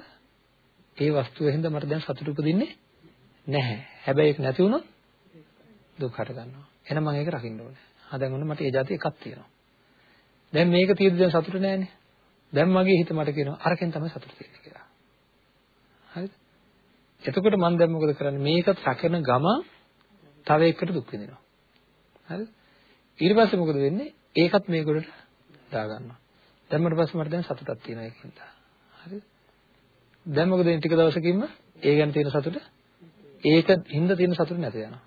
ඒ වස්තුවෙන් හින්දා මට දැන් සතුට උපදින්නේ නැහැ. හැබැයි ඒක නැති වුණොත් දුක් හට ගන්නවා. එහෙනම් මම ඒක රකින්න ඕනේ. ආ දැන් ඔන්න මට ඒ જાති එකක් තියෙනවා. දැන් මේක තියෙද්දි දැන් සතුට නැහැනේ. දැන් මගේ හිත මට කියනවා අරකින් තමයි සතුට තියෙන්නේ කියලා. හරිද? එතකොට මම දැන් මොකද කරන්නේ? මේකත් රැකෙන ගමන් තව එකකට දුක් විඳිනවා. හරිද? ඊට පස්සේ මොකද වෙන්නේ? ඒකත් මේ ගොඩට දාගන්නවා. දැම්මට පස්සේ මට දැන් සතුටක් තියෙනවා ඒකින්ද. හරිද? දැන් මොකද වෙන්නේ ටික දවසකින්ම ඒ ගැන තියෙන සතුට ඒක හින්ද තියෙන සතුට නැති වෙනවා.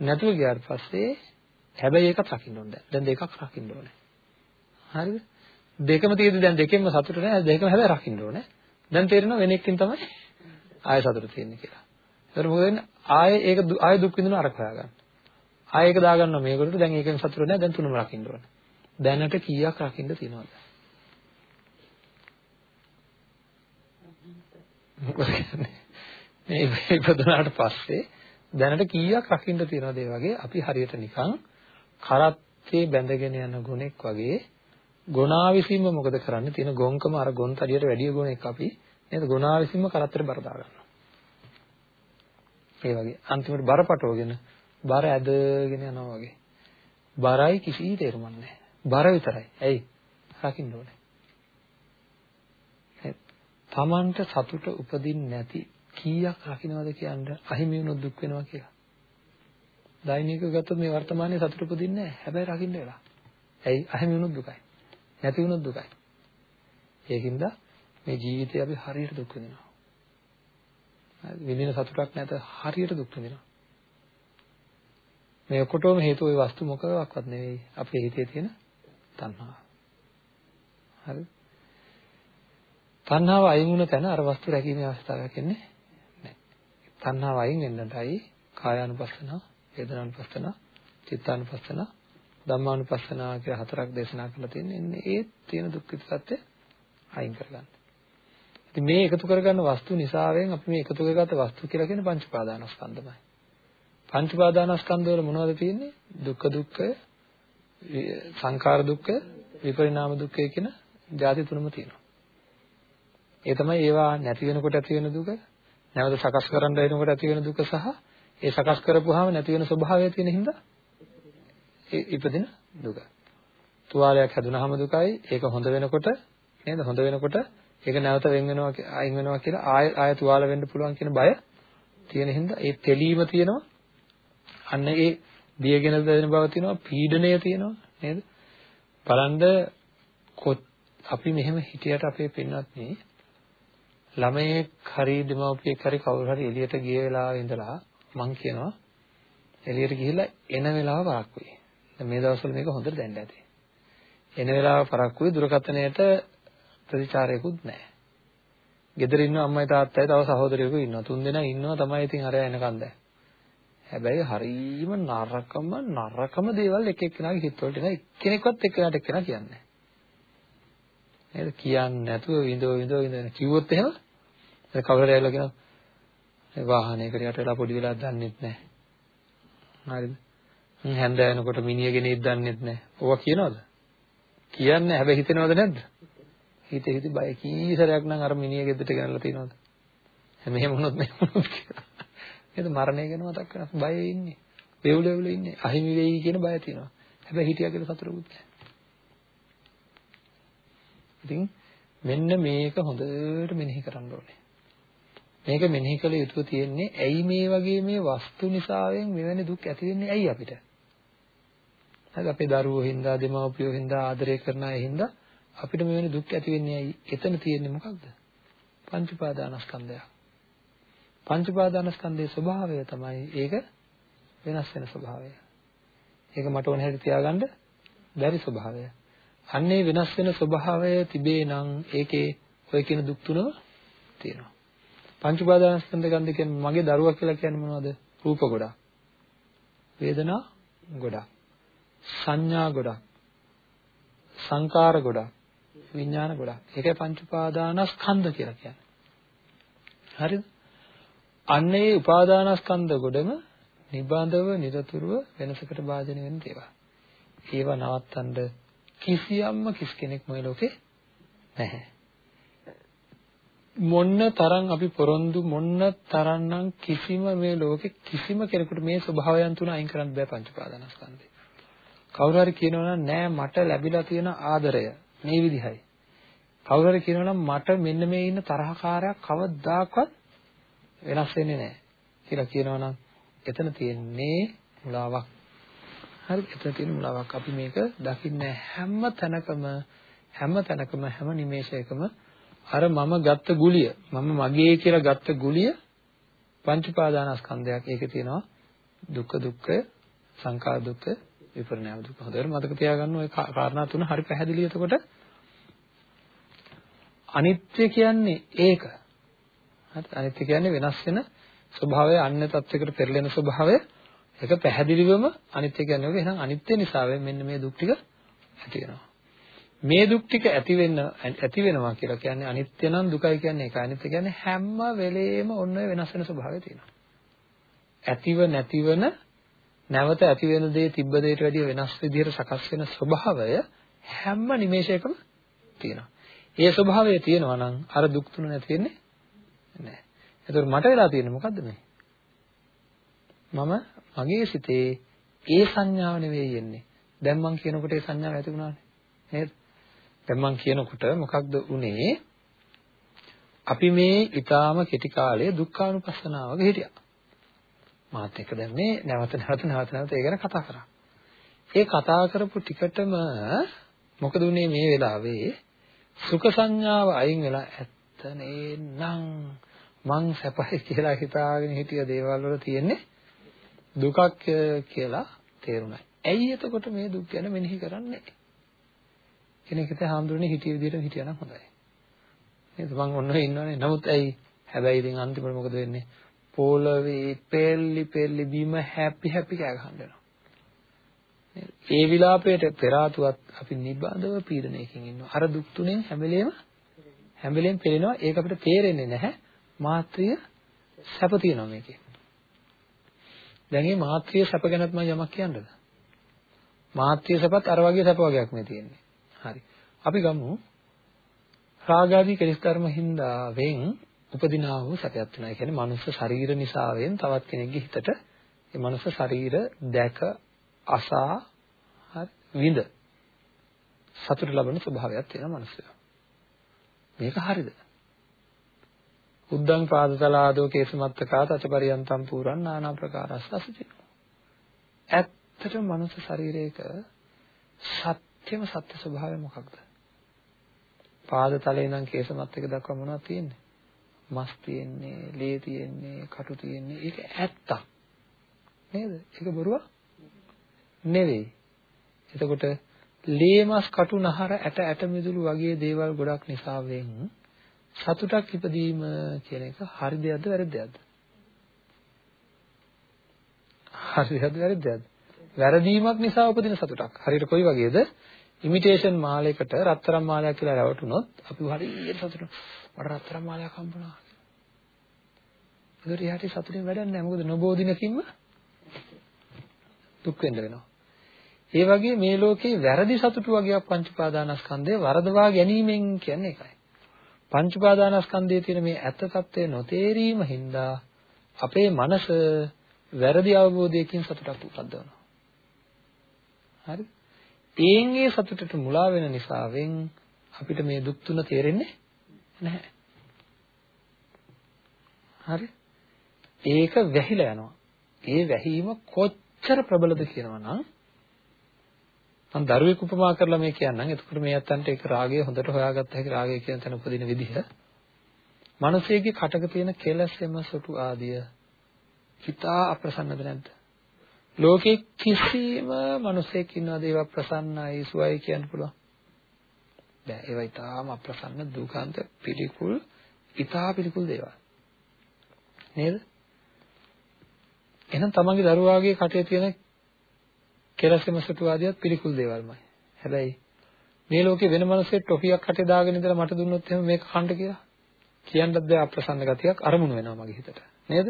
නැතුව ගියාට පස්සේ හැබැයි ඒකත් රකින්න ඕනේ. දැන් දෙකක් රකින්න ඕනේ. හරිද? දෙකම තියෙද්දි දැන් දෙකෙන්ම සතුට නැහැ. දෙකම හැබැයි රකින්න ඕනේ. දැන් තේරෙනවා වෙන එකකින් තමයි ආය සතුට තියෙන්නේ කියලා. ඒතර මොකද වෙන්නේ? ආයේ ඒක ආයේ දුක් විඳින අරක හොයාගන්න. ආයේ ඒක දාගන්නවා මේකට දැන් ඒකෙන් සතුට නැහැ. දැන් තුනම රකින්න ඕනේ. දැනට කීයක් රකින්න තියෙනවද? මොකද කියන්නේ? මේ ඉපදුනාට පස්සේ දැනට කීයක් රකින්න තියෙනවද ඒ වගේ? අපි හරියට නිකන් කරත්තේ බැඳගෙන යන ගුණෙක් වගේ ගුණා විසින්ම මොකද කරන්නේ? තියෙන ගොංකම අර ගොන් තඩියට වැඩිය ගුණෙක් අපි නේද? ගුණා විසින්ම කරත්තේ බර දා ගන්නවා ඒ වගේ. අන්තිමට බරපටවගෙන බර ඇදගෙන යනවා වගේ. බරයි කිසි තේරුමක් නැහැ. බර විතරයි. ඇයි? රකින්න ඕනේ. තමන්ට සතුට උපදින්නේ නැති කීයක් රකින්නවද කියන්නේ අහිමි වුණොත් දුක් වෙනවා කියලා. දෛනිකව ගත්තොත් මේ වර්තමානයේ සතුට උපදින්නේ නැහැ. හැබැයි රකින්න වෙලා. ඇයි අහිමි වුණොත් දුකයි. නැති වුණොත් දුකයි. ඒකින්ද මේ ජීවිතේ අපි හරියට දුක් විඳිනවා. විඳින සතුටක් නැත හරියට දුක් විඳිනවා. මේ ඔකොටම හේතුව ওই වස්තු මොකකවත් නෙවෙයි අපේ හිතේ තියෙන තණ්හාව. හරිද? තණ්හාව අයින් වුණ තැන අර වස්තු රැකීමේ අවස්ථාවක් එන්නේ නැහැ. තණ්හාව අයින් වෙන්නටයි කායානුපස්සන, වේදනානුපස්සන, චිත්තානුපස්සන, ධම්මානුපස්සන කියලා හතරක් දේශනා කරලා තියෙන්නේ. ඒ තියෙන දුක්ඛිත සත්‍ය අයින් කරගන්න. ඉතින් මේ එකතු කරගන්න වස්තු නිසාවෙන් අපි මේ එකතු කරගත්ත වස්තු කියලා කියන්නේ පංච පාදානස්කන්ධමයි. පංච පාදානස්කන්ධ වල මොනවද තියෙන්නේ? දුක්ඛ දුක්ඛය, සංඛාර දුක්ඛය, විපරිණාම දුක්ඛය කියන ධාති තුනම තියෙනවා. ඒ තමයි ඒවා නැති වෙනකොට ඇති වෙන දුක, නැවත සකස් කරන්න වෙනකොට ඇති වෙන දුක සහ ඒ සකස් කරපුවාම නැති වෙන ස්වභාවය තියෙන හින්දා ඒ ඉපදින දුක. තුවාලයක් හැදුනහම දුකයි, ඒක හොඳ වෙනකොට නේද? හොඳ වෙනකොට ඒක නැවත වෙන් වෙනවා අයින් වෙනවා කියලා ආය ආය තුවාල වෙන්න පුළුවන් කියන බය තියෙන හින්දා ඒ තෙලීම තියෙනවා. අන්න ඒ දියගෙන දැනෙන බව තියෙනවා, පීඩණය තියෙනවා නේද? බලන්න අපි මෙහෙම හිටියට අපේ පින්නත් නේ ළමයෙක් හරි දෙමව්පියෙක් හරි කවුරු හරි එළියට ගිය වෙලාවෙ ඉඳලා මං කියනවා එළියට ගිහිල්ලා එන වෙලාව පරක්කුයි. දැන් මේ දවස්වල මේක හොඳට දැනලා ඇති. එන වෙලාව පරක්කුයි දුරකථනයට ප්‍රතිචාරයකුත් නැහැ. ගෙදර ඉන්න අම්මයි තාත්තයි තව සහෝදරයෙකු ඉන්නවා. තුන් දෙනා ඉන්නවා තමයි ඉතින් අර එනකන් දැන්. හැබැයි හරීම නරකම නරකම දේවල් එක එක්කෙනාගේ හිතවලට එන එක්කෙනෙක්වත් එක්කෙනාට එක්කෙනා කියන්නේ නේද? කියන්නේ නැතුව විඳව විඳව විඳ කිව්වොත් එහෙම ඒ කවුරුහරි ඇවිල්ලා කියනවා ඒ වාහනයකට යට වෙලා පොඩි වෙලා දන්නෙත් නැහැ. හරිද? හැන්ද වෙනකොට මිනිහගෙන ඉද දන්නෙත් නැහැ. ඕවා කියනවද? කියන්නේ හැබැයි හිතෙනවද නැද්ද? හිත හිත බය කීසරයක් නම් අර මිනිහ ගෙදරට ගෙනල්ලා තියනවද? මෙහෙම වුණොත් මෙහෙම වුණොත් කියලා. නේද? මරණය ගැන මතක් කරලා බයේ ඉන්නේ. වේවුල වේවුල ඉන්නේ. අහිමි වෙයි කියන බය තියෙනවා. හැබැයි හිටියා කියලා සතුටුකුත් නැහැ. ඉතින් මෙන්න මේක හොඳට මෙනෙහි කරන්න ඕනේ. මේක මෙනෙහි කළ යුතුව තියෙන්නේ ඇයි මේ වගේ මේ වස්තු නිසාවෙන් මෙවැනි දුක් ඇති වෙන්නේ ඇයි අපිට? හරි අපේ දරුවෝ හින්දා දෙමව්පියෝ හින්දා ආදරය කරන අය හින්දා අපිට මෙවැනි දුක් ඇති වෙන්නේ ඇයි? එතන තියෙන්නේ මොකක්ද? පංච උපාදානස්කන්ධය. පංච උපාදානස්කන්ධයේ ස්වභාවය තමයි ඒක වෙනස් වෙන ස්වභාවය. ඒක මට ඕන හැටි තියාගන්න බැරි ස්වභාවය. අන්නේ වෙනස් වෙන ස්වභාවය තිබේ නම් ඒකේ ඔය කියන දුක් තුනම තියෙනවා. පංච උපාදානස්කන්ධ ගන්ධ කියන්නේ මගේ දරුවා කියලා කියන්නේ මොනවද? රූප ගොඩක්. වේදනා ගොඩක්. සංඥා ගොඩක්. සංකාර ගොඩක්. විඥාන ගොඩක්. ඒකයි පංච උපාදානස්කන්ධ කියලා කියන්නේ. හරිද? අන්න ඒ උපාදානස්කන්ධ ගොඩම නිබඳව නිරතුරුව වෙනසකට භාජනය වෙන දේවල්. ඒවා නවත්තන්න කිසියම්ම කිස් කෙනෙක් මේ ලෝකේ නැහැ. මොන්න තරම් අපි පොරොන්දු මොන්න තරම්නම් කිසිම මේ ලෝකේ කිසිම කෙනෙකුට මේ ස්වභාවයන් තුන අයින් කරන්න බෑ පංච උපාදානස්කන්ධේ. කවුරු හරි කියනවා නෑ මට ලැබිලා තියෙන ආදරය මේ විදිහයි. කවුරු හරි කියනවා මට මෙන්න මේ ඉන්න තරහකාරයක් කවදාකවත් වෙනස් වෙන්නේ නැහැ කියලා කියනවා නම් එතන තියෙන්නේ මුලාවක්. හරි එතන තියෙන මුලාවක්. අපි මේක දකින්නේ හැම තැනකම හැම තැනකම හැම නිමේෂයකම අර මම ගත්ත ගුලිය මම මගේ කියලා ගත්ත ගුලිය පංච පාදානස්කන්ධයක්. ඒකේ තියෙනවා දුක්ඛ දුක්ඛ සංඛාර දුක්ඛ විපරිණාම දුක්ඛ. හොඳට මතක තියාගන්න ওই කාරණා තුන හරි පැහැදිලි. එතකොට අනිත්‍ය කියන්නේ ඒක. හරි අනිත්‍ය කියන්නේ වෙනස් වෙන ස්වභාවය අන්‍ය තත්යකට පෙරලෙන ස්වභාවය ඒක පැහැදිලිවම අනිත්‍ය කියන්නේ ඔබ එහෙනම් අනිත්‍ය නිසා මෙන්න මේ දුක් ටික ඇති වෙනවා මේ දුක් ටික ඇති වෙන්න ඇති වෙනවා කියලා කියන්නේ අනිත්‍ය නම් දුකයි කියන්නේ ඒක අනිත්‍ය කියන්නේ හැම වෙලේම ඔන්න වෙනස් වෙන ස්වභාවය තියෙනවා ඇතිව නැතිවන නැවත ඇති වෙන දේ තිබ්බ දෙයට වැඩිය වෙනස් විදිහට සකස් වෙන ස්වභාවය හැම නිමේෂයකම තියෙනවා ඒ ස්වභාවය තියෙනවා නම් අර දුක් තුන නැති වෙන්නේ නැහැ. එතකොට මට වෙලා තියෙන්නේ මොකද්ද මේ? මම මගේ සිතේ ඒ සංඥාව නෙවෙයි එන්නේ. දැන් මං කියනකොට ඒ සංඥාව ඇති වුණානේ. නේද? දැන් මං කියනකොට මොකක්ද උනේ? අපි මේ ඊටාම කෙටි කාලයේ දුක්ඛානුපස්සනාවක හිටියා. මාත් එක්ක දැන් මේ නැවත නැවත නැවත නැවත ඒ ගැන කතා කරා. ඒ කතා කරපු ටිකටම මොකද උනේ මේ වෙලාවේ සුඛ සංඥාව අයින් වෙලා ඇත්ත නේනම් මං සැපයි කියලා හිතාගෙන හිටිය දේවල් වල තියෙන්නේ දුකක් කියලා තේරුණා. ඇයි එතකොට මේ දුක් ගැන මෙනෙහි කරන්නේ? කෙනෙක් හිතේ හාමුදුරනේ හිටිය විදිහට හිටියනම් හොඳයි. නේද? මං ඔන්න ඉන්නවනේ. නමුත් ඇයි? හැබැයි ඉතින් අන්තිමට මොකද වෙන්නේ? පොළවේ පෙල්ලි පෙල්ලි බීම හැපි හැපි කෑ ගහන්න වෙනවා. ඒ විලාපයට පෙර ආතුවත් අපි නිබඳව පීඩනයකින් ඉන්නවා. අර දුක් තුනෙන් හැම වෙලේම හැම වෙලේම පෙළෙනවා. ඒක අපිට තේරෙන්නේ නැහැ. මාත්‍රිය සැප තියෙනවා මේකේ. දැන් මේ මාත්‍රිය සැප ගැනත් මම යමක් කියන්නද? මාත්‍රිය සැපත් අර වගේ සැප වගේක් මේ තියෙන්නේ. හරි. අපි ගමු රාගාදී කෙලෙස් ධර්ම හින්දාවෙන් උපදිනා වූ සැපයක් තුනයි. ඒ කියන්නේ මනුස්ස ශරීර නිසාවෙන් තවත් කෙනෙක්ගේ හිතට ඒ මනුස්ස ශරීර දැක අසා හරි විඳ සතුට ලබන ස්වභාවයක් තියෙන මනුස්සයා. මේක හරිද? උද්දං පාදතලාදෝ කේසමත්තකා තචපරියන්තම් පුරන් නානා ප්‍රකාරස්ස අසුචිනෝ. ඇත්තටම මනුස්ස ශරීරයක සත්‍යම සත්‍ය ස්වභාවය මොකක්ද? පාදතලේ ඉඳන් කේසමත්තක දක්වා මොනවද තියෙන්නේ? මස් තියෙන්නේ, ලේ තියෙන්නේ, කටු තියෙන්නේ. ඒක ඇත්තක්. නේද? ඒක බොරුවක් නෙවෙයි. එතකොට ලේමස් කටු නහර ඇට ඇට මිදුළු වගේ දේවල් ගොඩක් නිසා වෙන් සතුටක් ඉපදීම කියන එක හරි දෙයක්ද වැරදි දෙයක්ද? හරි දෙයක්ද වැරදි දෙයක්ද? වැරදීමක් නිසා උපදින සතුටක්. හරියට කොයි වගේද? ඉමිටේෂන් මාලයකට රත්තරන් මාලයක් කියලා රැවටුනොත් අපි හරියට සතුටු මට රත්තරන් මාලයක් හම්බුණා. ඒකට යාටි සතුටින් වැඩක් නැහැ. මොකද නොබෝ දිනකින්ම දුක් වෙන්න වෙනවා. ඒ වගේ මේ ලෝකේ වැරදි සතුටු වගේක් පංච උපාදානස්කන්ධය වරදවා ගැනීමෙන් කියන්නේ ඒකයි. පංච උපාදානස්කන්ධයේ තියෙන මේ ඇත්ත తත්වය නොතේරීම හින්දා අපේ මනස වැරදි අවබෝධයකින් සතුටක් උපද්දවනවා. හරි? ඒන්ගේ සතුටට මුලා වෙන නිසාවෙන් අපිට මේ දුක් තුන තේරෙන්නේ නැහැ. හරි? ඒක වැහිලා යනවා. ඒ වැහිම කොච්චර ප්‍රබලද කියනවා නම් මම දරුවෙක් උපමා කරලා මේ කියන්නම්. එතකොට මේ අතන්ට ඒක රාගය හොඳට හොයාගත්ත හැකි රාගය කියන තැන උපදින විදිහ. මිනිසෙගේ කටක තියෙන කෙලසෙම සොටු ආදිය හිතා අප්‍රසන්නද නැද්ද? ලෝකේ කිසිම මිනිසෙක් ඉන්නවද ඒවා ප්‍රසන්නයි සුවයි කියන්න පුළුවන්? බෑ ඒවා ඊටාම අප්‍රසන්න දුකාන්ත පිළිකුල් ඊටා පිළිකුල් දේවල්. නේද? එහෙනම් තමන්ගේ දරුවාගේ කටේ තියෙන කෙලසෙම සතු ආදියත් පිළිකුල් දේවල්මයි. හැබැයි මේ ලෝකේ වෙන මිනිස්සෙක් ටොෆියක් කටේ දාගෙන ඉඳලා මට දුන්නොත් එහෙම මේක කන්න කියලා කියන්නත් බෑ අප්‍රසන්න ගතියක් අරමුණු වෙනවා මගේ හිතට. නේද?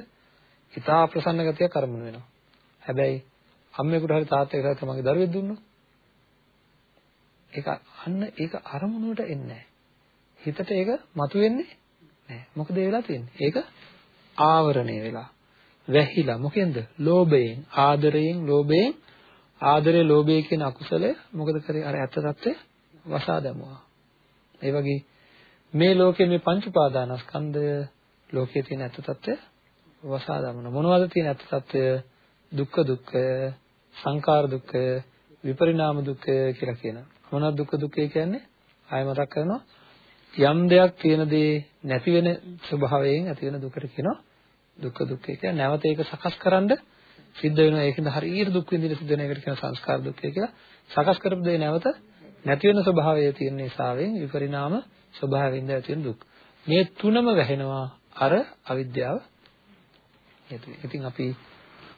හිතා අප්‍රසන්න ගතියක් අරමුණු වෙනවා. හැබැයි අම්මේකට හරි තාත්තේකට හරි තමන්ගේ දරුවෙක් දුන්නොත් ඒක අන්න ඒක අරමුණුවට එන්නේ හිතට ඒක මතුවෙන්නේ නැහැ. මොකද ඒ වෙලා තියෙන්නේ? ඒක ආවරණය වෙලා. වැහිලා මොකෙන්ද? ලෝභයෙන්, ආදරයෙන්, ලෝභයෙන් ආදරේ ලෝභය කියන අකුසලය මොකද කරේ? අර ඇත්ත తත්ත්වය වසා දැමුවා. ඒ වගේ මේ ලෝකයේ මේ පංච උපාදානස්කන්ධය ලෝකයේ තියෙන ඇත්ත తත්ත්වය වසා දමන. මොනවද තියෙන ඇත්ත తත්ත්වය? දුක්ඛ දුක්ඛය, සංඛාර දුක්ඛය, විපරිණාම දුක්ඛය කියලා කියනවා. මොනවද දුක්ඛ දුක්ඛය කියන්නේ? ආය මතක් කරනවා. යම් දෙයක් තියෙන දේ නැති වෙන ස්වභාවයෙන් ඇති වෙන දුකට කියනවා දුක්ඛ දුක්ඛය කියලා. නැවත ඒක සකස් කරන්න සිද්ධ වෙනවා ඒකෙන්ද හරියට දුක් විඳින සිද්ධ වෙන එකට කියන සංස්කාර දුක්ඛය කියලා සකස් කරපු දේ නැවත නැති වෙන ස්වභාවය තියෙන නිසාවෙන් විපරිණාම ස්වභාවයෙන් ඇති වෙන දුක් මේ තුනම වැහෙනවා අර අවිද්‍යාව හේතුවෙන් ඉතින් අපි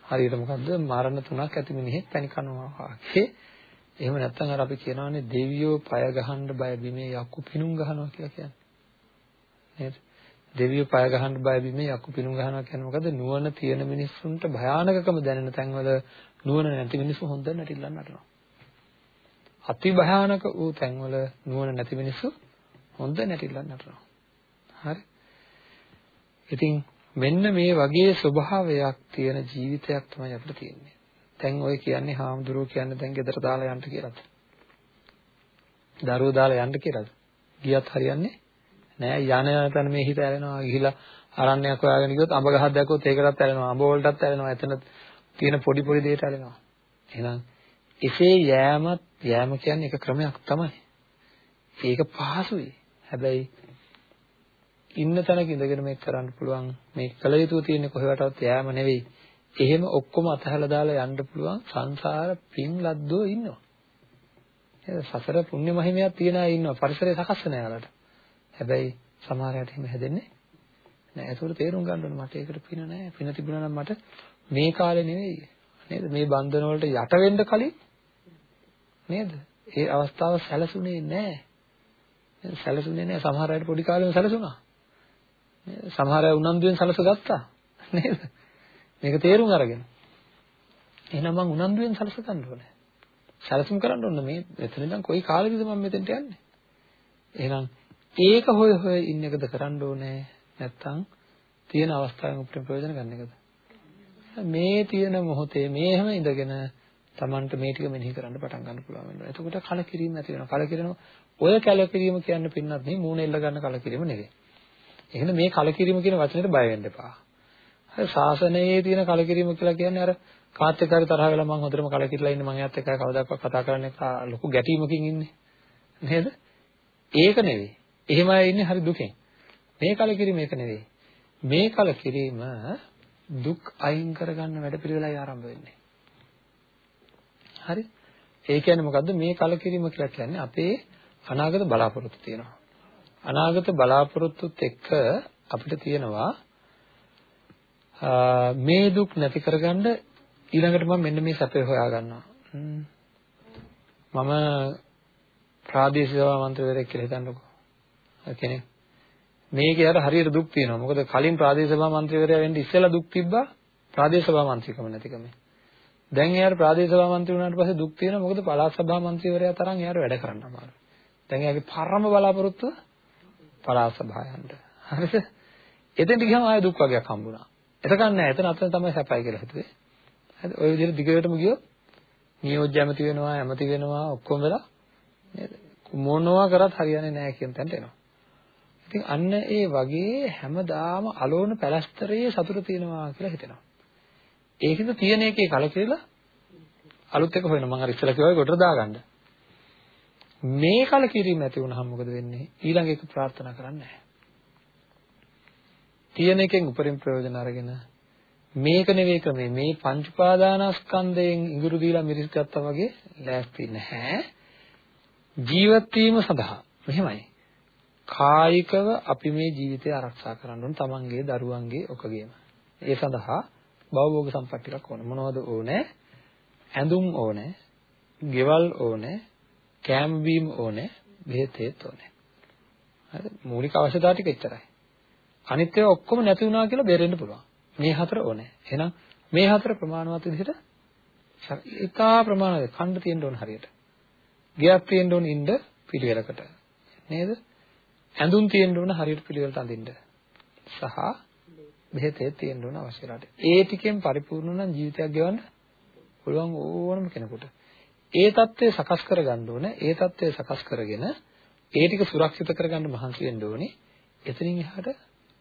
හරියට මොකද්ද මරණ තුනක් ඇති මිනිහෙක් පැණි කනවා වගේ එහෙම නැත්නම් අර අපි කියනවානේ දෙවියෝ পায় ගහන්න බය බිමේ යක්කු පිණුම් ගහනවා කියලා කියන්නේ නේද දෙවියෝ පය ගහන්න බය බිමේ යකු පිණුම් ගහනවා කියන්නේ මොකද නුවණ තියෙන මිනිස්සුන්ට භයානකකම දැනෙන තැන්වල නුවණ නැති මිනිස්සු හොඳ නැටිල්ලන් නටනවා. අති භයානක වූ තැන්වල නුවණ නැති මිනිස්සු හොඳ නැටිල්ලන් නටනවා. හරි. ඉතින් මෙන්න මේ වගේ ස්වභාවයක් තියෙන ජීවිතයක් තමයි අපිට තියෙන්නේ. දැන් ඔය කියන්නේ හාමුදුරුවෝ කියන්නේ දැන් ගෙදර දාලා යන්න කියලාද? දරුවෝ දාලා යන්න කියලාද? ගියත් හරියන්නේ නෑ. යන තැන මේ හිත ඇලෙනවා. ගිහිලා අරණ්‍යයක් හොයාගෙන ගියොත් අඹ ගහක් දැක්කොත් ඒකටත් ඇලෙනවා. අඹ වලටත් ඇලෙනවා. එතන තියෙන පොඩි පොඩි දේට ඇලෙනවා. එහෙනම් එසේ යෑමත් යෑම කියන්නේ එක ක්‍රමයක් තමයි. ඒක පහසුයි. හැබැයි ඉන්න තැනක ඉඳගෙන මේක කරන්න පුළුවන්. මේ කල යුතු තියෙන්නේ කොහෙවටවත් යෑම නෙවෙයි. එහෙම ඔක්කොම අතහැලා දාලා යන්න පුළුවන් සංසාර පින් ලද්දෝ ඉන්නවා. නේද? සසර පුණ්‍ය මහිමයක් තියන අය ඉන්නවා. පරිසරය සකස් වෙන යාලට හැබැයි සමහර අයට එහෙම හැදෙන්නේ නෑ ඒකට තේරුම් ගන්න ඕනේ. මට ඒකට පින නෑ පින තිබුණා නම් මට මේ කාලේ නෙවෙයි. නේද? මේ බන්ධන වලට යට වෙන්න කලින් නේද? ඒ අවස්ථාව සැලසුනේ නෑ සැලසුනේ නෑ සමහර අයට පොඩි කාලෙම සැලසුණා. නේද සමහර අය උනන්දුවෙන් සැලසගත්තා නේද? මේක තේරුම් අරගෙන. එහෙනම් මං උනන්දුවෙන් සැලස ගන්න ඕනේ. සැලසුම් කරන්න ඕන. මේ මෙතන ඉඳන් කොයි කාලෙකද මම මෙතෙන්ට යන්නේ? එහෙනම් ඒක හොය හොය ඉන්න එකද කරන්න ඕනේ? නැත්තම් තියෙන අවස්ථාවෙන් උපරිම ප්‍රයෝජන ගන්න එකද? මේ තියෙන මොහොතේ මේහැම ඉඳගෙන Tamanට මේ ටික මෙනෙහි කරන්න පටන් ගන්න පුළුවන් වෙනවා. එතකොට කලකිරීම ඇති වෙනවා. කලකිරෙන ඔය කලකිරීම කියන්නේ පින්නත් නේ මූණ එල්ල ගන්න කලකිරීම නෙවෙයි. එහෙනම් මේ කලකිරීම කියන වචනෙට බය වෙන්න එපා. හරි ශාසනයේ තියෙන කලකිරීම කියලා කියන්නේ අර කාත් එක්ක හරි තරහ වෙලා මම හොඳටම කලකිරලා ඉන්නේ මම එයාත් එක්ක කවදාකවත් කතා කරන්නේ ලොකු ගැටීමකින් ඉන්නේ. නේද? ඒක නෙවෙයි. එහෙම අය ඉන්නේ හරි දුකෙන්. මේ කලකිරීම ඒක නෙවෙයි. මේ කලකිරීම දුක් අයින් කරගන්න වැඩපිළිවෙලයි ආරම්භ වෙන්නේ. හරි? ඒ කියන්නේ මොකද්ද? මේ කලකිරීම කියලා කියන්නේ අපේ අනාගත බලාපොරොත්තු තියෙනවා. අනාගත බලාපොරොත්තුත් එක්ක අපිට තියෙනවා මේ දුක් නැති කරගන්න ඊළඟට මම මෙන්න මේ සැපේ හොයා ගන්නවා. මම ප්‍රාදේශීය සභා මන්ත්‍රීවරයෙක් කියලා හිතන්නකෝ. කෙනෙක්. මේකේ අර හරියට දුක් තියෙනවා. මොකද කලින් ප්‍රාදේශීය සභා මන්ත්‍රීවරයා වෙන්න ඉස්සෙල්ලා දුක් තිබ්බා ප්‍රාදේශීය සභා මන්ත්‍රීකම නැතිකම. දැන් එයාට ප්‍රාදේශීය සභා මන්ත්‍රී වුණාට පස්සේ දුක් තියෙනවා. මොකද පළාත් සභා මන්ත්‍රීවරයා තරම් එයාට වැඩ කරන්න අමාරුයි. දැන් එයාගේ පරම බලාපොරොත්තුව පළාත් සභාවයන්ට. හරිද? එතෙන්ට ගියාම ආයෙ දුක් වර්ගයක් හම්බුණා. එතකන් නෑ. එතන අතන තමයි සැපයි කියලා හිතුවේ. හරිද? ওই විදිහට දිගටම ගියොත් නියෝජ්‍ය ඇමති වෙනවා, ඇමති වෙනවා, ඔක්කොම වෙලා නේද? මොනවා කරත් හරියන්නේ නැහැ කියන තැනට එනවා. ඉතින් අන්න ඒ වගේ හැමදාම අලෝන පැලස්තරයේ සතුට තියෙනවා කියලා හිතෙනවා. ඒකෙන්ද තියෙන එකේ කලකිරලා අලුත් එක හොයන මම අර ඉස්සලා කිව්වා කොට දාගන්න. මේ කලකිරීම ඇති වුණාම මොකද වෙන්නේ? ඊළඟ එක ප්‍රාර්ථනා කරන්නේ නැහැ. තියෙන එකෙන් උපරිම ප්‍රයෝජන අරගෙන මේක නෙවෙයි ක්‍රමේ මේ පංච උපාදානස්කන්ධයෙන් ඉඟුරු දීලා මිරිස් ගත්තා වගේ ලෑස්ති නැහැ. ජීවත් වීම සඳහා මෙහෙමයි. කායිකව අපි මේ ජීවිතය ආරක්ෂා කරන්න ඕන තමන්ගේ දරුවන්ගේ ඔකගේම. ඒ සඳහා භවභෝග සම්පත් ටිකක් ඕන. මොනවද ඕනේ? ඇඳුම් ඕනේ, ගෙවල් ඕනේ, කෑම බීම ඕනේ, බෙහෙත් ඕනේ. හරි මූලික අවශ්‍යතා ටික එච්චරයි. අනිත් ඒවා ඔක්කොම නැති වුණා කියලා බේරෙන්න පුළුවන්. මේ හතර ඕනේ. එහෙනම් මේ හතර ප්‍රමාණවත් විදිහට ඒකා ප්‍රමාණවත් කණ්ඩ තියෙන්න ඕන හරියට. ගියක් තියෙන්න ඕන ඉන්න පිළිවෙලකට. නේද? ඇඳුම් තියෙන්න ඕන හරියට පිළිවෙලට අඳින්න. සහ බෙහෙතේ තියෙන්න ඕන අවශ්‍ය රට. ඒ ටිකෙන් පරිපූර්ණ නම් ජීවිතයක් ගෙවන්න පුළුවන් ඕනම කෙනෙකුට. ඒ தත්ත්වය සකස් කරගන්න ඕන. ඒ தත්ත්වය සකස් කරගෙන ඒ ටික සුරක්ෂිත කරගන්න මහන්සි වෙන්න ඕනේ. එතනින් එහාට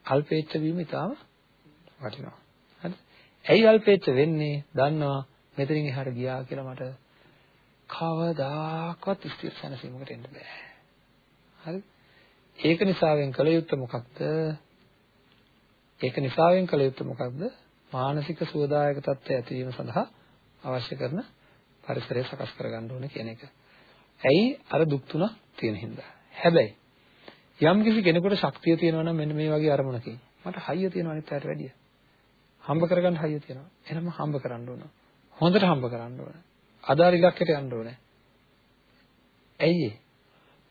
අල්පේච්ඡ වීම ඉතාම වටිනවා. හරි? ඇයි අල්පේච්ඡ වෙන්නේ? දන්නවා මෙතනින් එහාට ගියා කියලා මට කවදාකවත් ස්ථිර සැනසීමකට එන්න බෑ. හරි? ඒක නිසාවෙන් කළ යුත්තේ මොකක්ද? ඒක නිසාවෙන් කළ යුත්තේ මොකක්ද? මානසික සුවදායක තත්ත්වය ඇතිවීම සඳහා අවශ්‍ය කරන පරිසරය සකස් කරගන්න ඕනේ කියන එක. ඇයි අර දුක් තුනක් තියෙන හින්දා. හැබැයි යම් කිසි කෙනෙකුට ශක්තිය තියෙනවා නම් මෙන්න මේ වගේ අරමුණකින් මට හයිය තියෙනවා අනිත් අයට වැඩිය. හම්බ කරගන්න හයිය තියෙනවා. එහෙනම් හම්බ කරන්න ඕන. හොඳට හම්බ කරන්න ඕන. අදාළ ඉලක්කයට යන්න ඕනේ. ඇයි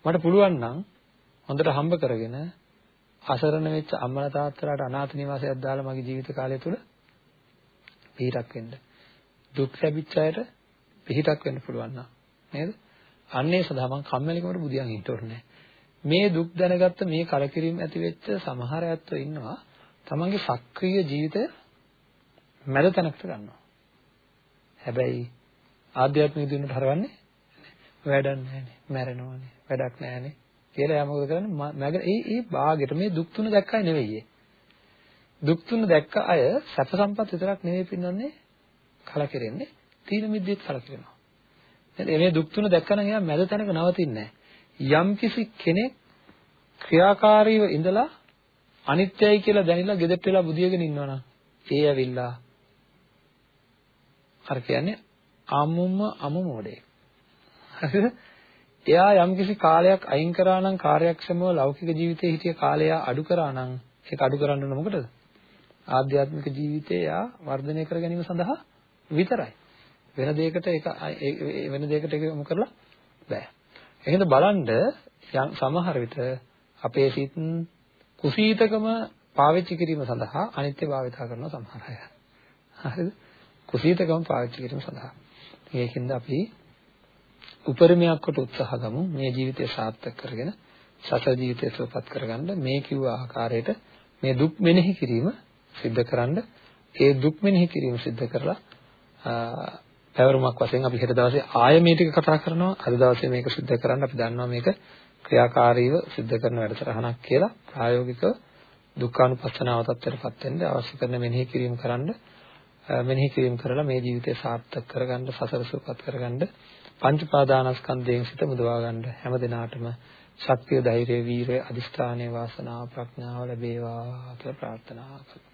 මට පුළුවන් නම් හොඳට හම්බ කරගෙන අසරණ වෙච්ච අම්මලා තාත්තලාට අනාථ නිවාසයක් දාලා මගේ ජීවිත කාලය තුල පිටක් වෙන්න. දුක් ලැබිච්ච අයට පිටක් වෙන්න පුළුවන් නා නේද? අන්නේ සදා මං කම්මැලිකමට බුදියන් ඉන්න ඕනේ මේ දුක් දැනගත්ත මේ කලකිරීම ඇති වෙච්ච සමහර ඇත්තෝ ඉන්නවා තමන්ගේ සක්‍රීය ජීවිතය මැද තැනකට ගන්නවා. හැබැයි ආධ්‍යාත්මික දිනුට හරවන්නේ වැඩක් නැහැනේ. මැරෙනවානේ. වැඩක් නැහැනේ. කියලා එයා මොකද කරන්නේ? මග ඒ ඒ භාගෙට මේ දුක් තුන දැක්කයි නෙවෙයි දුක් තුන දැක්ක අය සැප සම්පත් විතරක් නෙවෙයි පින්නන්නේ කලකිරෙන්නේ. තීන මිද්දෙත් කලකිරෙනවා. නේද? මේ දුක් තුන දැක්කම එයා මැද තැනක නවතින්නේ නැහැ. යම්කිසි කෙනෙක් ක්‍රියාකාරීව ඉඳලා අනිත්‍යයි කියලා දැනিলা ගෙදරට වෙලා බුදියගෙන ඉන්නවනම් ඒ ඇවිල්ලා අර කියන්නේ අමුම අමු මොඩේ. හරිද? එයා යම්කිසි කාලයක් අයින් කරා නම් කාර්යක්ෂමව ලෞකික ජීවිතේ හිටිය කාලය අඩු කරා නම් ඒක අඩු කරන්න ඕන මොකටද? ආධ්‍යාත්මික ජීවිතේ යා වර්ධනය කර ගැනීම සඳහා විතරයි. වෙන දෙයකට ඒක වෙන දෙයකට ඒක යොමු කරලා බෑ. එහෙනම් බලන්න සමහර විට අපේ සිත් කුසීතකම පාවිච්චි කිරීම සඳහා අනිත්‍ය භාවිතා කරන සමහර අය. හරිද? කුසීතකම පාවිච්චි කිරීම සඳහා. ඒකින්ද අපි උපරිමයක් කොට උත්සාහ ගමු මේ ජීවිතය සාර්ථක කරගෙන සතර ජීවිතය සුවපත් කරගන්න මේ කිව්ව ආකාරයට මේ දුක් මෙනෙහි කිරීම සිද්ධ කරන්න ඒ දුක් මෙනෙහි කිරීම සිද්ධ කරලා පැවරුමක් වශයෙන් අපි හෙට දවසේ ආය මේ ටික කතා කරනවා අද දවසේ මේක සිද්ධ කරන්න අපි දන්නවා මේක ක්‍රියාකාරීව සිද්ධ කරන වැඩසටහනක් කියලා ප්‍රායෝගිකව දුක්ඛානුපස්සනාව තත්ත්වයටපත් වෙන්න අවශ්‍ය කරන මෙනෙහි කිරීම කරන්න මෙනෙහි කිරීම කරලා මේ ජීවිතය සාර්ථක කරගන්න සසර සුවපත් කරගන්න පංච පාදානස්කන්ධයෙන් සිත මුදවා ගන්න හැම දිනාටම ශක්තිය ධෛර්යය වීරය අදිස්ථානයේ වාසනාව ප්‍රඥාව ලැබේවා කියලා ප්‍රාර්ථනා කරමු.